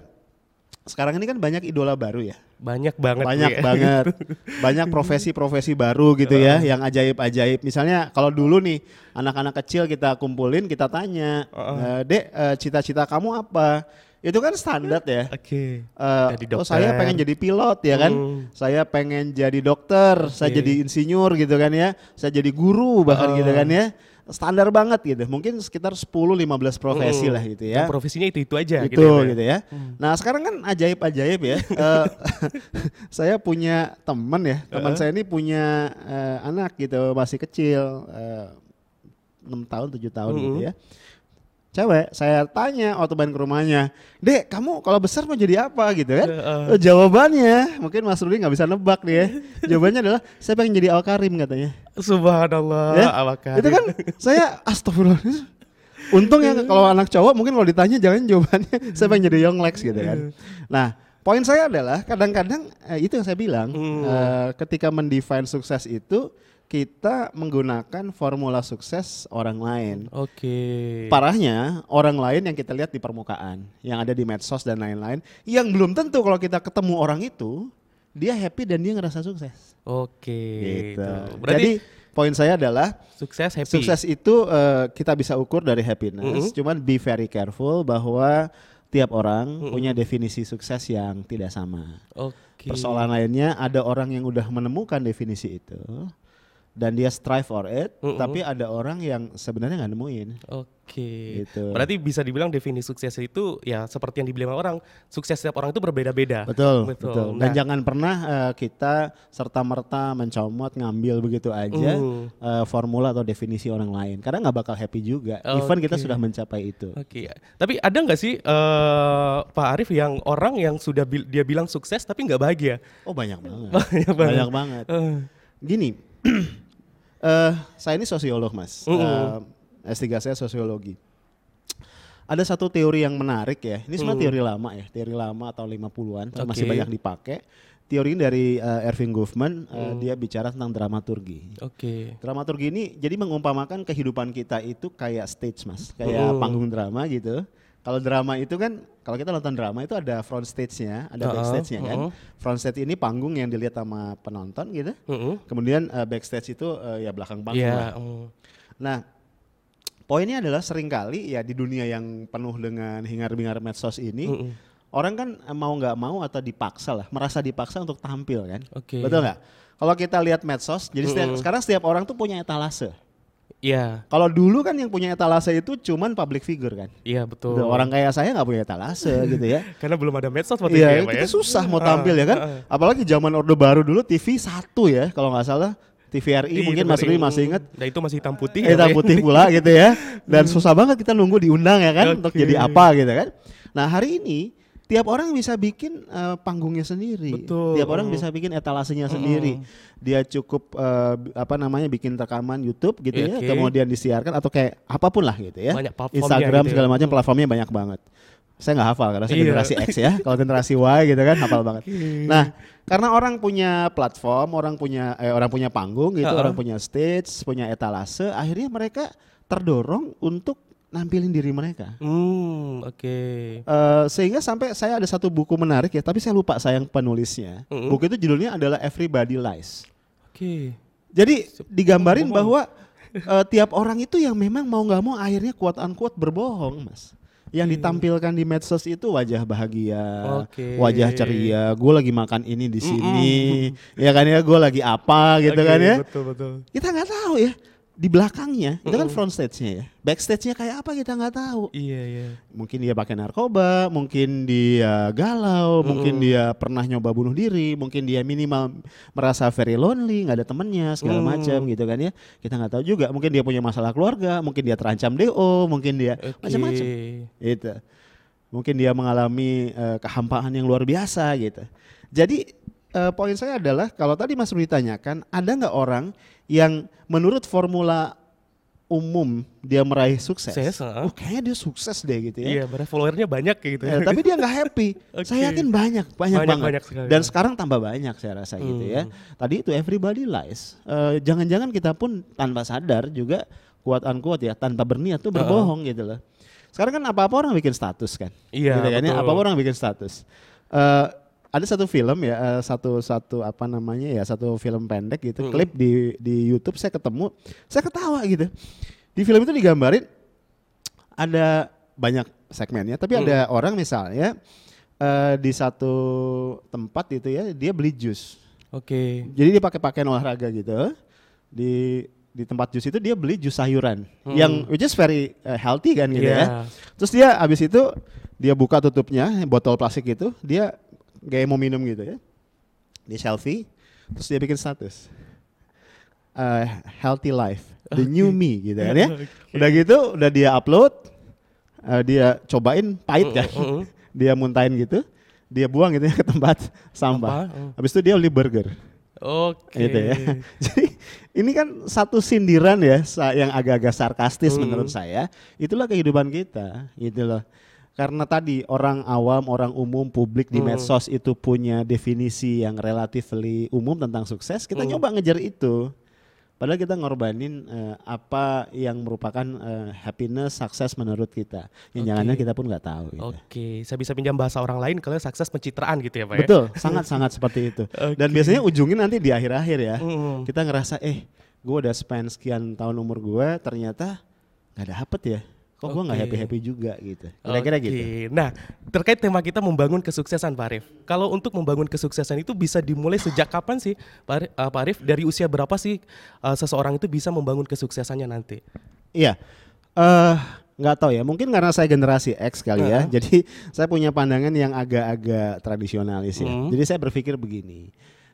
Sekarang ini kan banyak idola baru ya. banyak banget banyak ya. banget. Banyak profesi-profesi baru gitu ya yang ajaib-ajaib. Misalnya kalau dulu nih anak-anak kecil kita kumpulin, kita tanya, "Eh, "Dek, eh, cita-cita kamu apa?" Itu kan standar ya. Oke. Eh, Jadi oh saya pengen jadi pilot ya kan, Hmm. saya pengen jadi dokter, saya Oke. jadi insinyur gitu kan ya, saya jadi guru bahkan gitu Oh. kan ya, standar banget gitu, mungkin sekitar 10-15 profesi Hmm. lah gitu ya. profesinya itu itu aja Itu gitu, ya, ya? gitu ya. Nah sekarang kan ajaib-ajaib ya. Eh, saya punya teman ya, teman Heeh. saya ini punya eh, anak gitu masih kecil, eh, enam tahun tujuh tahun gitu Mhm. ya. Cewek, saya tanya waktu main ke rumahnya, Dek, kamu kalau besar mau jadi apa gitu kan? Heeh. Eh, jawabannya, mungkin Mas Rudi nggak bisa nebak nih ya. Jawabannya adalah, saya pengen jadi Al Karim katanya. Subhanallah. Ya, awakar. Itu kan saya astagfirullah. Untung ya kalau anak cowok mungkin kalau ditanya jangan jawabannya saya pengen jadi Young Lex gitu kan. Nah, poin saya adalah kadang-kadang eh, itu yang saya bilang Hmm. eh, ketika mendefine sukses itu kita menggunakan formula sukses orang lain. Oke. Parahnya orang lain yang kita lihat di permukaan, yang ada di medsos dan lain-lain, yang belum tentu kalau kita ketemu orang itu dia happy dan dia ngerasa sukses. Oke. Gitu. itu. Berarti Jadi poin saya adalah sukses happy. Sukses itu eh, kita bisa ukur dari happiness, Mm-mm. cuman be very careful bahwa tiap orang Mm-mm. punya definisi sukses yang tidak sama. Oke. Persoalan lainnya ada orang yang udah menemukan definisi itu dan dia strive for it, Mm-mm. tapi ada orang yang sebenarnya nggak nemuin. Oke. Gitu. Berarti bisa dibilang definisi sukses itu ya seperti yang dibilang orang, sukses setiap orang itu berbeda-beda. Betul, Betul. betul. Dan Nah, jangan pernah eh, kita serta merta mencomot ngambil begitu aja Mm. eh, formula atau definisi orang lain, karena nggak bakal happy juga. Even kita sudah mencapai itu. Oke, tapi ada nggak sih eh, Pak Arif yang orang yang sudah bil- dia bilang sukses tapi nggak bahagia? Oh banyak banget. Banyak banget. banyak banget. Eh, Gini, eh saya ini sosiolog mas, Mm-mm. Eh, S3 saya sosiologi. Ada satu teori yang menarik ya, ini sebenarnya Mm. teori lama ya, teori lama atau 50-an, tapi masih banyak dipakai. Teori ini dari eh, Erving Goffman, eh, Mm. dia bicara tentang dramaturgi. Oke. Dramaturgi ini jadi mengumpamakan kehidupan kita itu kayak stage mas, kayak Mm. panggung drama gitu. Kalau drama itu kan, kalau kita nonton drama itu ada front stage-nya, ada Uh-uh, backstage-nya kan. uh-uh. Front stage ini panggung yang dilihat sama penonton gitu. Mm-mm. Kemudian eh, backstage itu eh, ya belakang panggung Iya. lah. mm. Nah, poinnya adalah sering kali ya di dunia yang penuh dengan hingar-bingar medsos ini, Mm-mm. orang kan eh, mau nggak mau atau dipaksa lah, merasa dipaksa untuk tampil kan. Oke. Betul nggak? Kalau kita lihat medsos, jadi setiap- Mm-mm. sekarang setiap orang tuh punya etalase. Iya, Kalau dulu kan yang punya etalase itu cuman public figure kan. iya betul. Orang kayak saya nggak punya etalase gitu ya. Karena belum ada medsos waktu itu Iya, ya, Pak kita ya? susah mau Ah, tampil ya kan. ah. Apalagi zaman Orde Baru dulu TV satu ya, kalau nggak salah TVRI Iya, mungkin itu Mas Rudi masih ingat. Nah itu masih hitam putih. hitam Pak ya? putih pula gitu ya. Dan susah banget kita nunggu diundang ya kan untuk Oke. jadi apa gitu kan. Nah hari ini tiap orang bisa bikin eh, panggungnya sendiri. Betul. Tiap orang Mm. bisa bikin etalasenya sendiri. Dia cukup bi- apa namanya bikin rekaman YouTube gitu Iya, ya, kemudian disiarkan atau kayak apa pun lah gitu ya. Banyak Instagram gitu ya. segala macam platformnya banyak banget. Saya nggak hafal karena saya Iya. generasi X ya. Kalau generasi Y gitu kan hafal banget. Nah, karena orang punya platform, orang punya eh, orang punya panggung gitu, Ha-ha. orang punya stage, punya etalase, akhirnya mereka terdorong untuk nampilin diri mereka. Hmm, oke. Eh, sehingga sampai saya ada satu buku menarik ya, tapi saya lupa sayang penulisnya. Mm-mm. Buku itu judulnya adalah Everybody Lies. Oke. Jadi digambarin bahwa eh, tiap orang itu yang memang mau nggak mau akhirnya quote unquote berbohong, mas. yang ditampilkan di medsos itu wajah bahagia, Oke. wajah ceria. Gue lagi makan ini di sini, ya kan ya. Gue lagi apa gitu Oke, kan ya. Betul betul. Kita nggak tahu ya di belakangnya itu kan front stage-nya ya. Backstage-nya kayak apa kita nggak tahu. Iya iya. Mungkin dia pakai narkoba, mungkin dia galau, mungkin dia pernah nyoba bunuh diri, mungkin dia minimal merasa very lonely, nggak ada temennya segala Mm. macam gitu kan ya. Kita nggak tahu juga. Mungkin dia punya masalah keluarga, mungkin dia terancam DO, mungkin dia Oke. macam-macam. Gitu. Mungkin dia mengalami eh, kehampaan yang luar biasa gitu. Jadi eh, poin saya adalah kalau tadi Mas Rudi tanyakan, ada nggak orang yang menurut formula umum dia meraih sukses? Sukses, heeh. oh, kayaknya dia sukses deh gitu ya. Iya, berarti followernya banyak kayak gitu. Eh, tapi dia nggak happy. Oke. Saya yakin banyak, banyak, Banyak, banget. banyak sekali. Dan sekarang tambah banyak saya rasa gitu ya. Tadi itu everybody lies. Eh, Jangan-jangan kita pun tanpa sadar juga kuat unquote ya, tanpa berniat tuh berbohong gitu loh. Sekarang kan apa-apa orang bikin status kan. Iya, Gitu kan ya, apa-apa orang bikin status. Eh, ada satu film ya, eh, satu satu apa namanya ya, satu film pendek gitu, klip di di YouTube saya ketemu, saya ketawa gitu. Di film itu digambarin ada banyak segmennya, tapi ada orang misalnya eh, di satu tempat gitu ya, dia beli jus. Oke. Jadi dia pakai pakaian olahraga gitu. Di di tempat jus itu dia beli jus sayuran yang which is very uh, healthy kan gitu Iya. ya. Terus dia habis itu dia buka tutupnya botol plastik itu, dia kayak mau minum gitu ya. Dia selfie, terus dia bikin status. Uh, healthy life, the new me gitu kan ya. Oke. Udah gitu, udah dia upload, uh, dia cobain pahit kan. mm. dia muntahin gitu, dia buang gitu ya ke tempat Sampah, mm. Habis itu dia beli burger Oke. gitu ya. Jadi ini kan satu sindiran ya yang agak-agak sarkastis Hmm. menurut saya. Itulah kehidupan kita, gitu loh. Karena tadi orang awam, orang umum, publik di Hmm. medsos itu punya definisi yang relatively umum tentang sukses, kita Hmm. nyoba ngejar itu. Padahal kita ngorbanin eh, apa yang merupakan eh, happiness, sukses menurut kita. Yang Oke. jangannya kita pun nggak tahu. Gitu. Oke, saya bisa pinjam bahasa orang lain kalau sukses pencitraan gitu ya, Pak ya? Betul, sangat-sangat seperti itu. Dan Oke. biasanya ujungnya nanti di akhir-akhir ya. Mm. Kita ngerasa eh gue udah spend sekian tahun umur gue ternyata nggak dapet ya. Kok gue nggak Oke. happy-happy juga gitu. Kira-kira Oke. gitu. Nah, terkait tema kita membangun kesuksesan, Pak Arif. Kalau untuk membangun kesuksesan itu bisa dimulai sejak kapan sih, Pak Arif? eh, Pak Arif? Dari usia berapa sih eh, seseorang itu bisa membangun kesuksesannya nanti? Iya. eh nggak tahu ya, mungkin karena saya generasi X kali ya. Jadi saya punya pandangan yang agak-agak tradisionalis ya. Hmm. Jadi saya berpikir begini.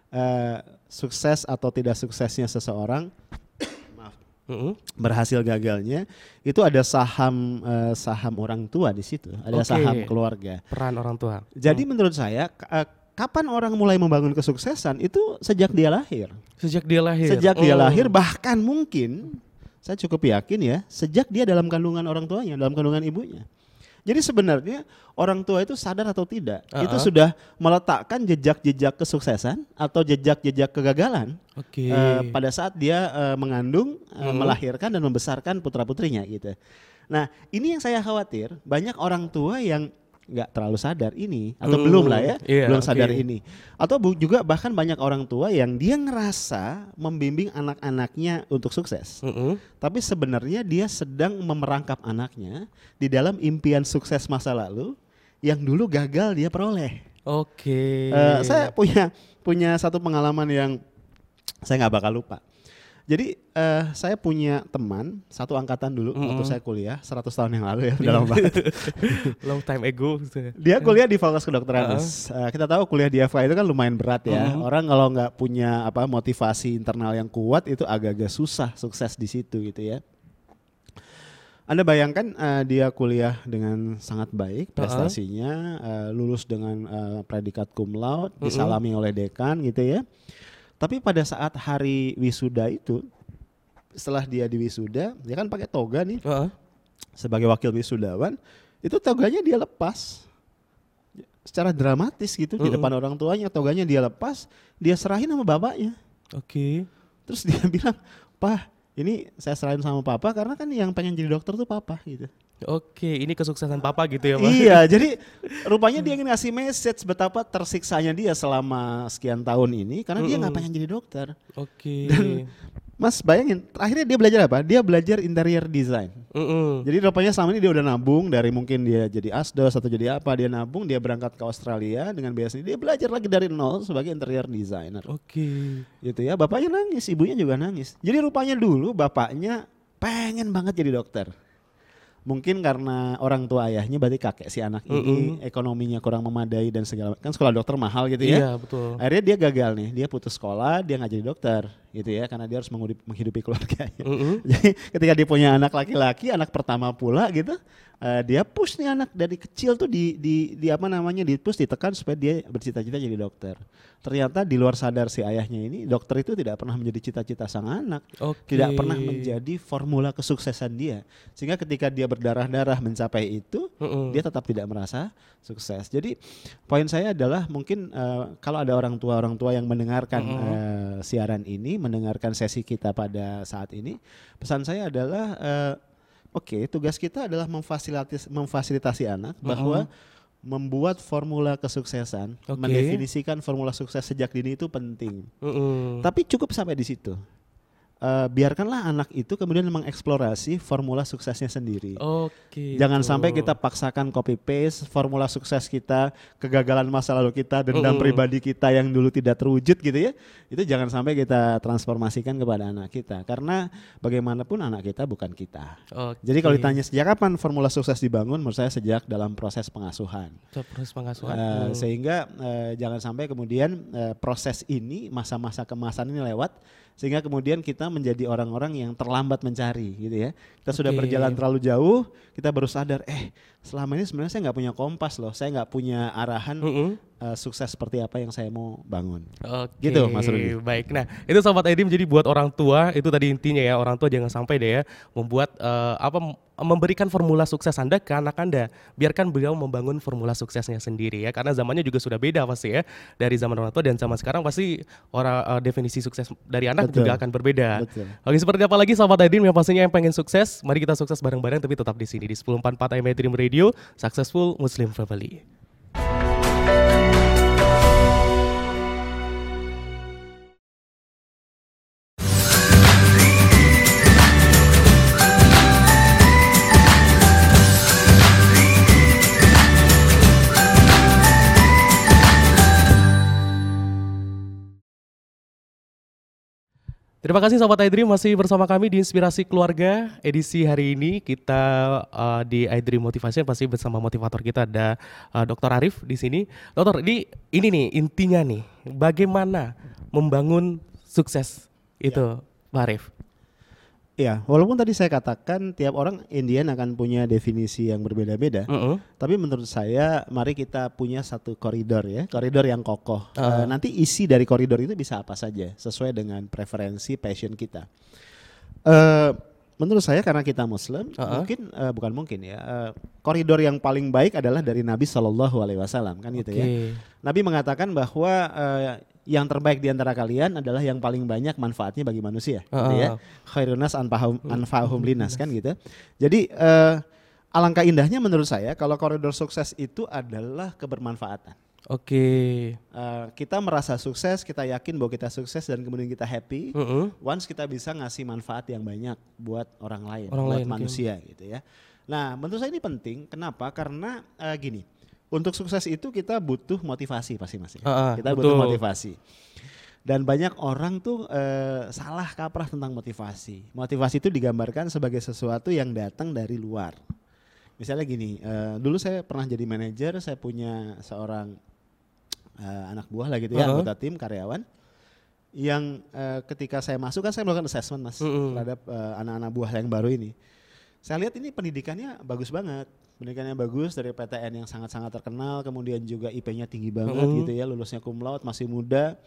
eh sukses atau tidak suksesnya seseorang Mm-mm. berhasil gagalnya itu ada saham eh, saham orang tua di situ, ada Oke. saham keluarga. Peran orang tua. Jadi menurut saya eh, kapan orang mulai membangun kesuksesan itu sejak dia lahir. Sejak dia lahir. Sejak dia Mm. lahir bahkan mungkin saya cukup yakin ya, sejak dia dalam kandungan orang tuanya, dalam kandungan ibunya. Jadi sebenarnya orang tua itu sadar atau tidak, itu Uh-uh. sudah meletakkan jejak-jejak kesuksesan atau jejak-jejak kegagalan Oke. eh, pada saat dia eh, mengandung, eh, Hmm. melahirkan dan membesarkan putra putrinya gitu. Nah ini yang saya khawatir banyak orang tua yang nggak terlalu sadar ini atau Hmm, belum lah ya, iya, belum sadar oke. ini. Atau bu- juga bahkan banyak orang tua yang dia ngerasa membimbing anak-anaknya untuk sukses, Mm-mm. tapi sebenarnya dia sedang memerangkap anaknya di dalam impian sukses masa lalu yang dulu gagal dia peroleh. Oke. Eh, saya punya punya satu pengalaman yang saya nggak bakal lupa. Jadi eh, saya punya teman satu angkatan dulu waktu saya kuliah 100 tahun yang lalu ya udah lama banget. long time ago. Dia kuliah di Fakultas Kedokteran. Mas. Eh, kita tahu kuliah di FK itu kan lumayan berat ya. Orang kalau nggak punya apa motivasi internal yang kuat itu agak-agak susah sukses di situ gitu ya. Anda bayangkan eh, dia kuliah dengan sangat baik prestasinya, eh, lulus dengan eh, predikat cum laude, disalami oleh dekan gitu ya. Tapi pada saat hari wisuda itu, setelah dia diwisuda, dia kan pakai toga nih Heeh. sebagai wakil wisudawan, itu toganya dia lepas secara dramatis gitu di depan orang tuanya, toganya dia lepas, dia serahin sama bapaknya. Oke. Terus dia bilang, "Pak, ini saya serahin sama papa karena kan yang pengen jadi dokter tuh papa gitu." Oke, ini kesuksesan papa gitu ya, Pak. iya, jadi rupanya dia ingin ngasih message betapa tersiksanya dia selama sekian tahun ini karena dia nggak pengen jadi dokter. Oke. Mas bayangin, akhirnya dia belajar apa? Dia belajar interior design. Mm-mm. Jadi rupanya selama ini dia udah nabung dari mungkin dia jadi asdos atau jadi apa, dia nabung, dia berangkat ke Australia dengan biaya sendiri, dia belajar lagi dari nol sebagai interior designer. Oke. Gitu ya, bapaknya nangis, ibunya juga nangis. Jadi rupanya dulu bapaknya pengen banget jadi dokter. Mungkin karena orang tua ayahnya berarti kakek si anak ini ekonominya kurang memadai dan segala kan sekolah dokter mahal gitu ya. Iya betul. Akhirnya dia gagal nih, dia putus sekolah, dia nggak jadi dokter gitu ya karena dia harus menghidupi, keluarganya. Mm-mm. Jadi ketika dia punya anak laki-laki, anak pertama pula gitu, eh, dia push nih anak dari kecil tuh di di di apa namanya di push ditekan supaya dia bercita-cita jadi dokter. Ternyata di luar sadar si ayahnya ini dokter itu tidak pernah menjadi cita-cita sang anak, Oke. tidak pernah menjadi formula kesuksesan dia. Sehingga ketika dia berdarah-darah mencapai itu, Mm-mm. dia tetap tidak merasa sukses. Jadi poin saya adalah mungkin eh, kalau ada orang tua orang tua yang mendengarkan eh, siaran ini, mendengarkan sesi kita pada saat ini, pesan saya adalah eh, oke tugas kita adalah memfasilitasi memfasilitasi anak bahwa membuat formula kesuksesan, Oke. mendefinisikan formula sukses sejak dini itu penting. Mm-mm. Tapi cukup sampai di situ. Eh, biarkanlah anak itu kemudian mengeksplorasi formula suksesnya sendiri. Oke. Jangan itu. sampai kita paksakan copy paste formula sukses kita, kegagalan masa lalu kita, dendam pribadi kita yang dulu tidak terwujud gitu ya. Itu jangan sampai kita transformasikan kepada anak kita karena bagaimanapun anak kita bukan kita. Oke. Jadi kalau ditanya sejak kapan formula sukses dibangun, menurut saya sejak dalam proses pengasuhan. Proses pengasuhan. Mm. sehingga eh, jangan sampai kemudian eh, proses ini masa-masa kemasan ini lewat sehingga kemudian kita menjadi orang-orang yang terlambat mencari gitu ya. Kita sudah berjalan terlalu jauh kita baru sadar eh selama ini sebenarnya saya nggak punya kompas loh saya nggak punya arahan Mm-mm. eh, sukses seperti apa yang saya mau bangun Oke, Gitu, Mas Rudi. Baik. Nah, itu sobat Edim jadi buat orang tua itu tadi intinya ya orang tua jangan sampai deh ya membuat eh, apa memberikan formula sukses Anda ke anak Anda. Biarkan beliau membangun formula suksesnya sendiri ya karena zamannya juga sudah beda pasti ya. Dari zaman orang tua dan zaman sekarang pasti orang eh, definisi sukses dari anak Betul. juga akan berbeda. Betul. Oke, seperti apa lagi sahabat Edim yang pastinya yang pengen sukses, mari kita sukses bareng-bareng tapi tetap di sini di 1044 AM Dream Radio, Successful Muslim Family. Terima kasih sahabat iDream masih bersama kami di Inspirasi Keluarga edisi hari ini kita uh, di iDream Motivation pasti bersama motivator kita ada uh, Dr. Arif di sini. Dokter, ini ini nih intinya nih bagaimana membangun sukses itu, Pak Arif. Iya, walaupun tadi saya katakan tiap orang Indian akan punya definisi yang berbeda-beda, Mm-mm. tapi menurut saya mari kita punya satu koridor ya, koridor yang kokoh. Ah. Eh, nanti isi dari koridor itu bisa apa saja, sesuai dengan preferensi passion kita. Eh, menurut saya karena kita Muslim, Ah. mungkin eh, bukan mungkin ya, eh, koridor yang paling baik adalah dari Nabi Shallallahu Alaihi Wasallam kan gitu ya. Nabi mengatakan bahwa eh, yang terbaik di antara kalian adalah yang paling banyak manfaatnya bagi manusia, gitu ya. Ah. Khairunas anfahum, anfahum linas kan gitu. Jadi eh, alangkah indahnya menurut saya kalau koridor sukses itu adalah kebermanfaatan. Oke. Eh, kita merasa sukses, kita yakin bahwa kita sukses dan kemudian kita happy. Mm-mm. Once kita bisa ngasih manfaat yang banyak buat orang lain, Orang buat lain, manusia gitu ya. Nah, menurut saya ini penting. Kenapa? Karena eh, gini, untuk sukses itu kita butuh motivasi pasti mas. ah, kita butuh betul. motivasi. Dan banyak orang tuh eh, salah kaprah tentang motivasi. Motivasi itu digambarkan sebagai sesuatu yang datang dari luar. Misalnya gini, eh, dulu saya pernah jadi manajer, saya punya seorang eh, anak buah lah gitu ya, Uh-huh. anggota tim karyawan yang eh, ketika saya masuk kan saya melakukan assessment mas Mm-mm. terhadap eh, anak-anak buah yang baru ini. Saya lihat ini pendidikannya bagus banget, pendidikannya bagus dari PTN yang sangat-sangat terkenal, kemudian juga IP-nya tinggi banget Mm-mm. gitu ya, lulusnya cum laude, masih muda.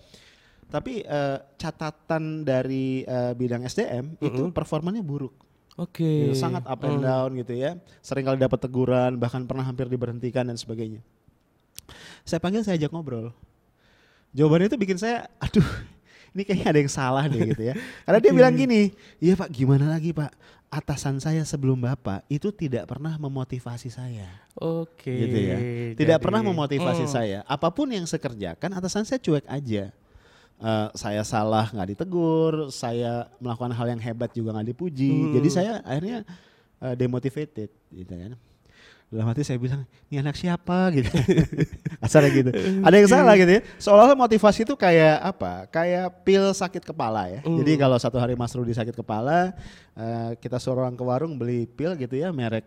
Tapi eh, catatan dari eh, bidang SDM itu Mm-mm. performanya buruk, Oke. gitu, sangat up and Mm. down gitu ya. Sering kali dapat teguran, bahkan pernah hampir diberhentikan dan sebagainya. Saya panggil, saya ajak ngobrol. Jawabannya itu bikin saya, aduh, ini kayaknya ada yang salah deh gitu ya. Karena dia bilang gini, iya pak, gimana lagi pak? Atasan saya sebelum bapak itu tidak pernah memotivasi saya, Oke. gitu ya. Tidak jadi- pernah memotivasi Mm. saya. Apa pun yang saya kerjakan, atasan saya cuek aja. eh, saya salah nggak ditegur, saya melakukan hal yang hebat juga nggak dipuji. Hmm. Jadi saya akhirnya eh, demotivated gitu kan. Dalam hati saya bilang, ini anak siapa gitu. Asalnya gitu. Ada yang salah gitu ya. Seolah-olah motivasi itu kayak apa? Kayak pil sakit kepala ya. Hmm. Jadi kalau satu hari Mas Rudi sakit kepala, eh, kita suruh orang ke warung beli pil gitu ya, merek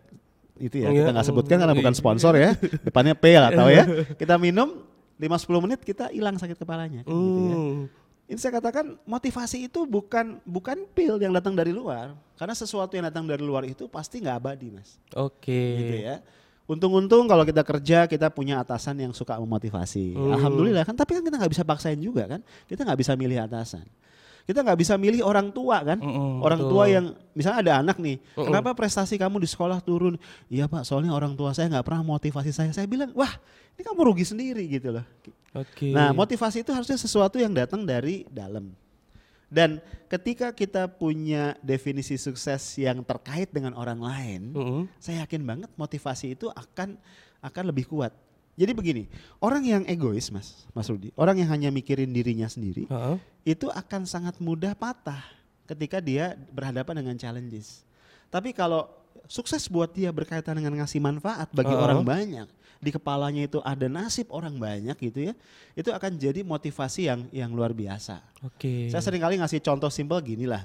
itu ya. Iya. Kita nggak sebutkan karena bukan Iya. sponsor ya. Depannya P lah tahu ya. Kita minum 5-10 menit kita hilang sakit kepalanya. kan gitu ya. Ini saya katakan motivasi itu bukan bukan pil yang datang dari luar. Karena sesuatu yang datang dari luar itu pasti nggak abadi mas. Oke. Gitu ya. Untung-untung kalau kita kerja kita punya atasan yang suka memotivasi. Hmm. Alhamdulillah kan. Tapi kan kita nggak bisa paksain juga kan. Kita nggak bisa milih atasan. Kita nggak bisa milih orang tua kan. Mm-mm, orang betul. tua yang misalnya ada anak nih. Mm-mm. Kenapa prestasi kamu di sekolah turun? Iya pak. Soalnya orang tua saya nggak pernah motivasi saya. Saya bilang wah ini kamu rugi sendiri gitu loh. Oke. Nah, motivasi itu harusnya sesuatu yang datang dari dalam. Dan ketika kita punya definisi sukses yang terkait dengan orang lain, Mm-mm. saya yakin banget motivasi itu akan akan lebih kuat. Jadi begini, orang yang egois, Mas, Mas Rudi, orang yang hanya mikirin dirinya sendiri, Heeh. itu akan sangat mudah patah ketika dia berhadapan dengan challenges. Tapi kalau sukses buat dia berkaitan dengan ngasih manfaat bagi Uh-uh. orang banyak, di kepalanya itu ada nasib orang banyak gitu ya, itu akan jadi motivasi yang yang luar biasa. Oke. Saya sering kali ngasih contoh simpel gini lah,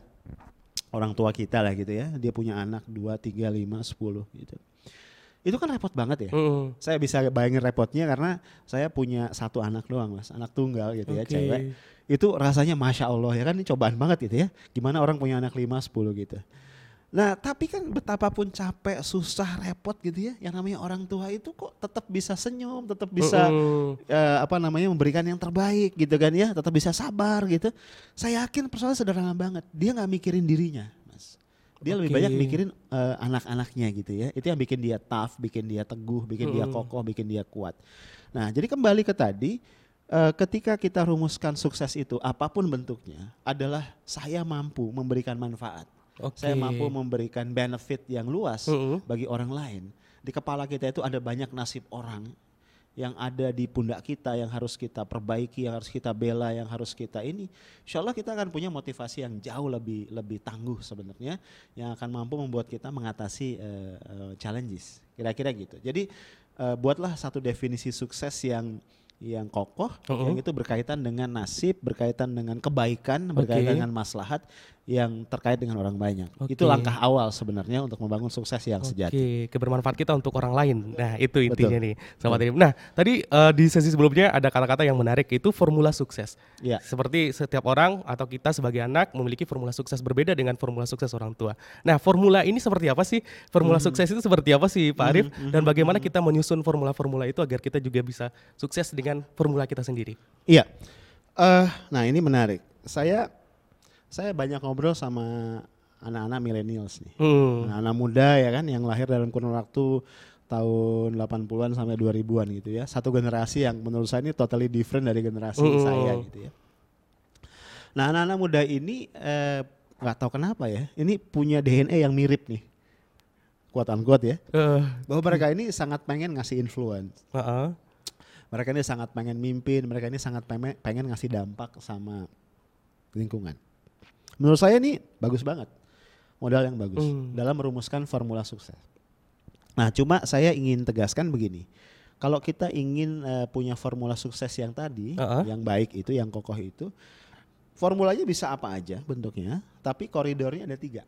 orang tua kita lah gitu ya, dia punya anak 2, 3, 5, 10 gitu. Itu kan repot banget ya. Mm-mm. Saya bisa bayangin repotnya karena saya punya satu anak doang mas, anak tunggal gitu ya Oke. cewek. Itu rasanya masya Allah ya kan ini cobaan banget gitu ya. Gimana orang punya anak 5, 10 gitu. Nah tapi kan betapapun capek, susah, repot gitu ya. Yang namanya orang tua itu kok tetap bisa senyum, tetap bisa Mm-mm. eh, apa namanya memberikan yang terbaik gitu kan ya. Tetap bisa sabar gitu. Saya yakin persoalan sederhana banget. Dia nggak mikirin dirinya Dia lebih Oke. banyak mikirin eh, anak-anaknya gitu ya. Itu yang bikin dia tough, bikin dia teguh, bikin dia Mm-mm. kokoh, bikin dia kuat. Nah jadi kembali ke tadi. eh, ketika kita rumuskan sukses itu apa pun bentuknya adalah saya mampu memberikan manfaat. Oke. Saya mampu memberikan benefit yang luas Mm-mm. bagi orang lain. Di kepala kita itu ada banyak nasib orang yang ada di pundak kita yang harus kita perbaiki, yang harus kita bela, yang harus kita ini. Insya Allah kita akan punya motivasi yang jauh lebih lebih tangguh sebenarnya, yang akan mampu membuat kita mengatasi eh, eh, challenges. Kira-kira gitu. Jadi eh, buatlah satu definisi sukses yang yang kokoh, Mm-mm. yang itu berkaitan dengan nasib, berkaitan dengan kebaikan, berkaitan dengan maslahat yang terkait dengan orang banyak. Oke. Itu langkah awal sebenarnya untuk membangun sukses yang sejati. Oke, kebermanfaat kita untuk orang lain. Nah, itu intinya Betul. nih, sahabat. Nah, tadi eh, di sesi sebelumnya ada kata-kata yang menarik itu formula sukses. Ya. Seperti setiap orang atau kita sebagai anak memiliki formula sukses berbeda dengan formula sukses orang tua. Nah, formula ini seperti apa sih? Formula Hmm. sukses itu seperti apa sih, Pak Arif? Dan bagaimana kita menyusun formula-formula itu agar kita juga bisa sukses dengan formula kita sendiri? Iya. Eh, nah ini menarik. Saya saya banyak ngobrol sama anak-anak millennials nih. Hmm. Anak-anak muda ya kan yang lahir dalam kurun waktu tahun 80-an sampai 2000-an gitu ya. Satu generasi yang menurut saya ini totally different dari generasi Mm. saya gitu ya. Nah, anak-anak muda ini eh, nggak tahu kenapa ya. Ini punya DNA yang mirip nih. Kuat unquote ya. Eh, Bahwa mereka ini sangat pengen ngasih influence. heeh. Mereka ini sangat pengen mimpin, mereka ini sangat pengen, pengen ngasih dampak sama lingkungan. Menurut saya ini bagus banget. Modal yang bagus Hmm. dalam merumuskan formula sukses. Nah, cuma saya ingin tegaskan begini. Kalau kita ingin eh, punya formula sukses yang tadi, Uh-uh. yang baik itu, yang kokoh itu, formulanya bisa apa aja bentuknya, tapi koridornya ada tiga.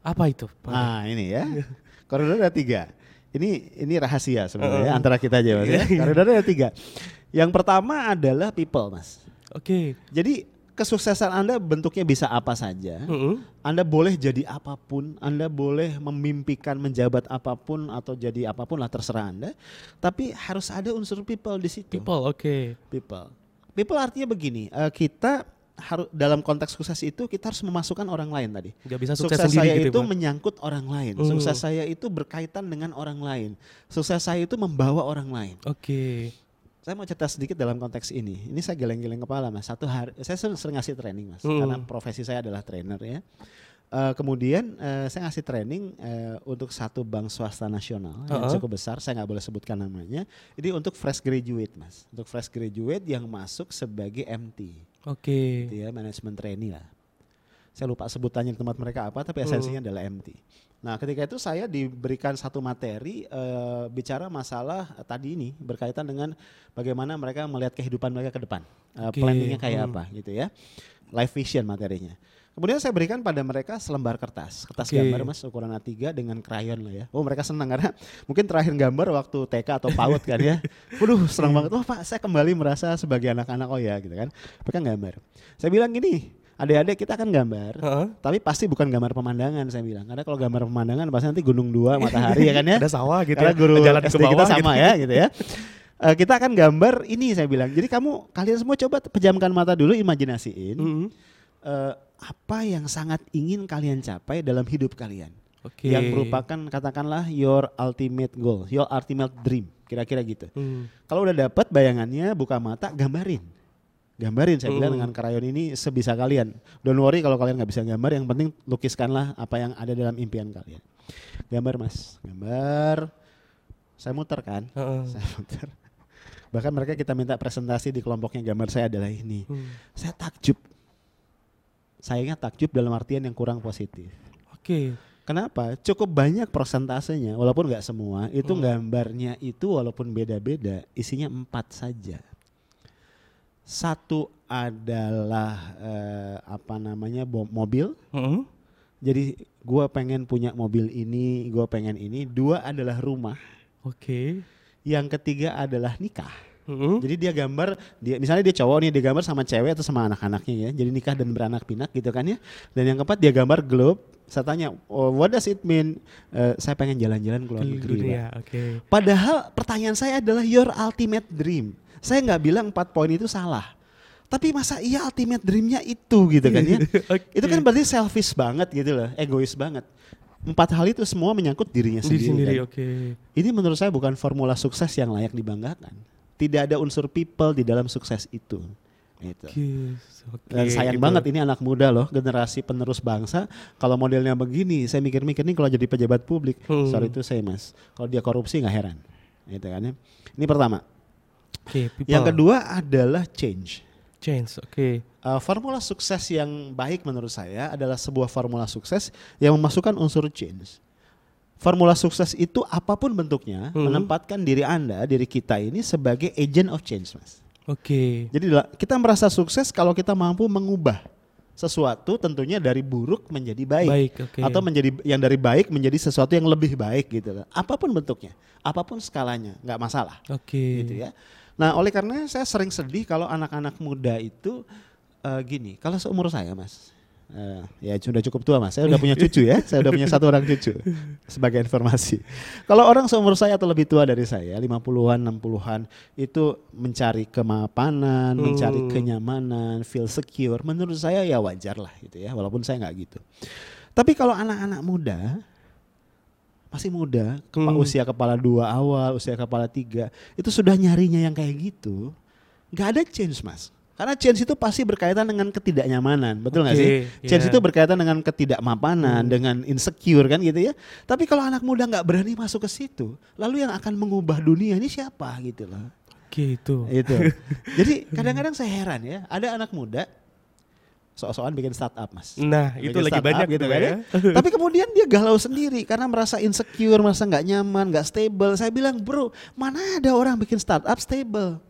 Apa itu? Pak? Nah ini ya, koridor ada tiga. Ini ini rahasia sebenarnya Uh-uh. antara kita aja mas. ya. Koridor ada tiga. Yang pertama adalah people mas. Oke. Jadi kesuksesan anda bentuknya bisa apa saja. Mm-mm. Anda boleh jadi apa pun, Anda boleh memimpikan menjabat apa pun atau jadi apa pun lah terserah Anda. Tapi harus ada unsur people di situ. People, oke. People. People artinya begini, eh, kita harus dalam konteks sukses itu kita harus memasukkan orang lain tadi. Gak bisa sukses, Sukses, sendiri saya gitu, itu Pak. menyangkut orang lain. Hmm. Sukses saya itu berkaitan dengan orang lain. Sukses saya itu membawa orang lain. Oke. Saya mau cerita sedikit dalam konteks ini. Ini saya geleng-geleng kepala mas. Satu hari, saya sering, sering ngasih training mas, Hmm. karena profesi saya adalah trainer ya. Eh, kemudian eh, saya ngasih training eh, untuk satu bank swasta nasional yang Uh-uh. cukup besar. Saya nggak boleh sebutkan namanya. Ini untuk fresh graduate mas, untuk fresh graduate yang masuk sebagai MT. Oke. gitu ya, manajemen trainee lah. Saya lupa sebutannya di tempat mereka apa, tapi esensinya adalah MT. Nah, ketika itu saya diberikan satu materi eh, bicara masalah eh, tadi ini berkaitan dengan bagaimana mereka melihat kehidupan mereka ke depan, Eh, Oke, planningnya kayak hmm. apa, gitu ya. Life vision materinya. Kemudian saya berikan pada mereka selembar kertas, kertas Oke. gambar mas ukuran A3 dengan krayon lah ya. Oh mereka senang karena mungkin terakhir gambar waktu TK atau PAUD kan ya. Waduh senang banget. Wah pak saya kembali merasa sebagai anak-anak oh ya gitu kan. Mereka gambar. Saya bilang gini, adik-adik kita akan gambar. Heeh. Tapi pasti bukan gambar pemandangan saya bilang. Karena kalau gambar pemandangan pasti nanti gunung dua matahari ya kan ya. Ada sawah gitu Karena ya. guru jalan ke SD kita bawah sama gitu. ya gitu ya. Eh, kita akan gambar ini saya bilang. Jadi kamu kalian semua coba pejamkan mata dulu imajinasiin Mhm. eh, apa yang sangat ingin kalian capai dalam hidup kalian. Oke. Yang merupakan katakanlah your ultimate goal, your ultimate dream, kira-kira gitu. Hmm. Kalau udah dapat bayangannya, buka mata, gambarin. Gambarin saya bilang Hmm. dengan krayon ini sebisa kalian. Don't worry kalau kalian nggak bisa gambar, yang penting lukiskanlah apa yang ada dalam impian kalian. Gambar mas, gambar. Saya muter kan, Heeh. saya muter. Bahkan mereka kita minta presentasi di kelompoknya gambar saya adalah ini. Hmm. Saya takjub. Saya ingat takjub dalam artian yang kurang positif. Oke. Kenapa? Cukup banyak persentasenya, walaupun nggak semua. Itu Hmm. gambarnya itu walaupun beda-beda, isinya empat saja. Satu adalah eh, apa namanya bom- mobil. Heeh. Jadi gua pengen punya mobil ini, gua pengen ini. Dua adalah rumah. Oke. Yang ketiga adalah nikah. Heeh. Jadi dia gambar, dia misalnya dia cowok nih, dia gambar sama cewek atau sama anak-anaknya ya. Jadi nikah dan beranak pinak gitu kan ya. Dan yang keempat dia gambar globe. Saya tanya, oh, what does it mean? Eh, saya pengen jalan-jalan ke luar Ke negeri. Dunia. Oke. Padahal pertanyaan saya adalah your ultimate dream. Saya nggak bilang empat poin itu salah. Tapi masa iya ultimate dreamnya itu gitu kan ya? Oke. Itu kan berarti selfish banget gitu loh, egois banget. Empat hal itu semua menyangkut dirinya Diri sendiri. sendiri. kan. Oke. Ini menurut saya bukan formula sukses yang layak dibanggakan. Tidak ada unsur people di dalam sukses itu. Gitu. Oke, Dan sayang gitu. banget ini anak muda loh, generasi penerus bangsa. Kalau modelnya begini, saya mikir-mikir nih kalau jadi pejabat publik, Hmm. sorry itu saya mas. Kalau dia korupsi nggak heran, gitu kan ya. Ini pertama. People. Yang kedua adalah change. Change. Oke. Uh, formula sukses yang baik menurut saya adalah sebuah formula sukses yang memasukkan unsur change. Formula sukses itu apa pun bentuknya Hmm. menempatkan diri anda, diri kita ini sebagai agent of change, mas. Oke. Jadi la- kita merasa sukses kalau kita mampu mengubah sesuatu tentunya dari buruk menjadi baik, Baik. Oke. atau menjadi yang dari baik menjadi sesuatu yang lebih baik gitu. Apa pun bentuknya, apa pun skalanya, nggak masalah Oke. gitu ya. Nah, oleh karena saya sering sedih kalau anak-anak muda itu eh, gini, kalau seumur saya, Mas. eh, ya sudah cukup tua mas, saya udah punya cucu ya, saya udah punya satu orang cucu sebagai informasi. Kalau orang seumur saya atau lebih tua dari saya, 50-an, 60-an itu mencari kemapanan, mencari Hmm. kenyamanan, feel secure, menurut saya ya wajar lah gitu ya, walaupun saya nggak gitu. Tapi kalau anak-anak muda masih muda, Hmm. usia kepala dua awal, usia kepala tiga, itu sudah nyarinya yang kayak gitu, nggak ada change mas. Karena change itu pasti berkaitan dengan ketidaknyamanan, betul nggak Oke, sih? Change ya. itu berkaitan dengan ketidakmapanan, Hmm. dengan insecure kan gitu ya. Tapi kalau anak muda nggak berani masuk ke situ, lalu yang akan mengubah dunia ini siapa gitu loh. Oke itu. Itu. Jadi kadang-kadang saya heran ya, ada anak muda sok-sokan bikin startup mas. Nah itu Bikin lagi startup banyak gitu kan ya. ya. Tapi kemudian dia galau sendiri karena merasa insecure, merasa nggak nyaman, nggak stable. Saya bilang bro, mana ada orang bikin startup stable?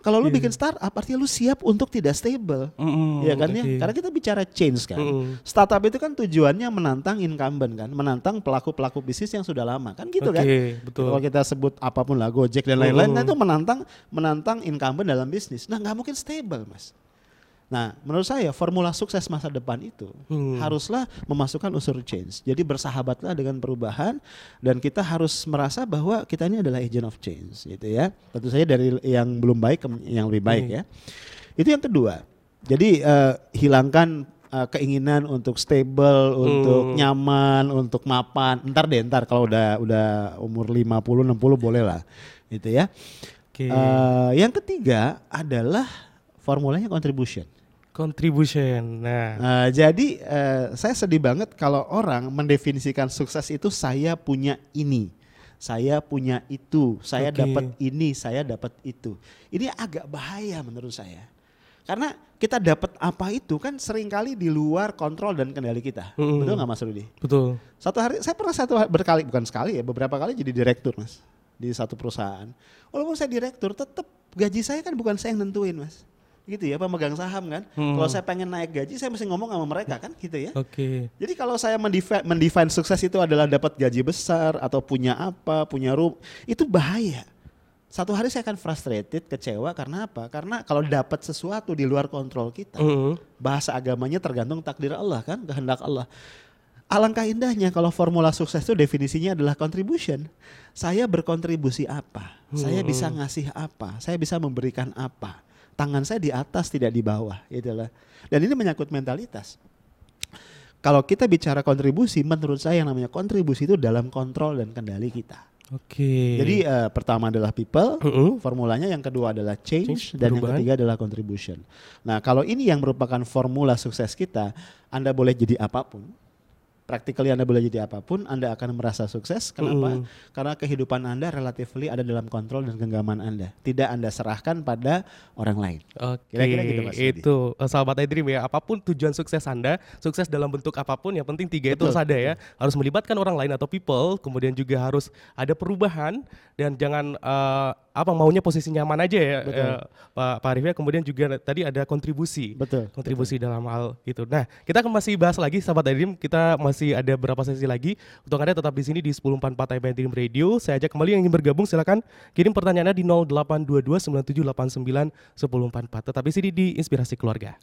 Kalau lu Iya. bikin startup, artinya lu siap untuk tidak stable. Mm-mm, ya kan ya? oke. Karena kita bicara change kan. Mm-mm. Startup itu kan tujuannya menantang incumbent kan, menantang pelaku-pelaku bisnis yang sudah lama kan gitu Oke, kan. betul. Kalau kita sebut apa pun lah Gojek dan lain-lain, Mm. nah itu menantang menantang incumbent dalam bisnis. Nah nggak mungkin stable mas. Nah menurut saya formula sukses masa depan itu Hmm. haruslah memasukkan unsur change. Jadi bersahabatlah dengan perubahan dan kita harus merasa bahwa kita ini adalah agent of change gitu ya. Tentu saja dari yang belum baik ke yang lebih baik Hmm. ya. Itu yang kedua. Jadi eh, hilangkan eh, keinginan untuk stable, untuk Hmm. nyaman, untuk mapan. Ntar deh, ntar kalau udah udah umur 50 60 boleh lah. Gitu ya. Oke. Eh, yang ketiga adalah formulanya contribution. Contribution. Nah. Nah, jadi eh, saya sedih banget kalau orang mendefinisikan sukses itu saya punya ini, saya punya itu, saya Oke. dapat ini, saya dapat itu. Ini agak bahaya menurut saya. Karena kita dapat apa itu kan sering kali di luar kontrol dan kendali kita. Mm-mm. Betul nggak Mas Rudi? Betul. Satu hari saya pernah satu hari, berkali bukan sekali ya, beberapa kali jadi direktur Mas di satu perusahaan. Walaupun saya direktur, tetap gaji saya kan bukan saya yang nentuin Mas. Gitu ya, pemegang saham kan. Hmm. Kalau saya pengen naik gaji, saya mesti ngomong sama mereka kan, gitu ya. Oke. Jadi kalau saya mendefi- mendefine sukses itu adalah dapat gaji besar atau punya apa, punya room, itu bahaya. Satu hari saya akan frustrated, kecewa karena apa? Karena kalau dapat sesuatu di luar kontrol kita, Mm-mm. bahasa agamanya tergantung takdir Allah kan, kehendak Allah. Alangkah indahnya kalau formula sukses itu definisinya adalah contribution. Saya berkontribusi apa? Saya bisa ngasih apa? Saya bisa memberikan apa? Tangan saya di atas tidak di bawah, itulah. Dan ini menyangkut mentalitas. Kalau kita bicara kontribusi, menurut saya yang namanya kontribusi itu dalam kontrol dan kendali kita. Oke. Jadi eh, pertama adalah people, Mm-mm. formulanya yang kedua adalah change, Change, dan yang ketiga adalah contribution. Nah, kalau ini yang merupakan formula sukses kita, Anda boleh jadi apa pun. Practically Anda boleh jadi apa pun, Anda akan merasa sukses. Kenapa? Mm-mm. Karena kehidupan Anda relatively ada dalam kontrol dan genggaman Anda. Tidak Anda serahkan pada orang lain. Oke, Kira-kira gitu, Mas itu eh, sahabat iDream ya. Apa pun tujuan sukses Anda, sukses dalam bentuk apa pun, yang penting tiga itu Betul, harus ada ya. Harus melibatkan orang lain atau people, kemudian juga harus ada perubahan dan jangan eh, apa maunya posisi nyaman aja ya, Betul. eh, Pak Pak Arif ya. Kemudian juga tadi ada kontribusi. Betul. kontribusi dalam hal itu. Nah, kita akan masih bahas lagi sahabat iDream. Kita masih ada beberapa sesi lagi. Untuk Anda tetap di sini di 1044 IPN Dream Radio. Saya ajak kembali yang ingin bergabung silakan kirim pertanyaannya di 0822 9789 1044. Tetap di sini di Inspirasi Keluarga.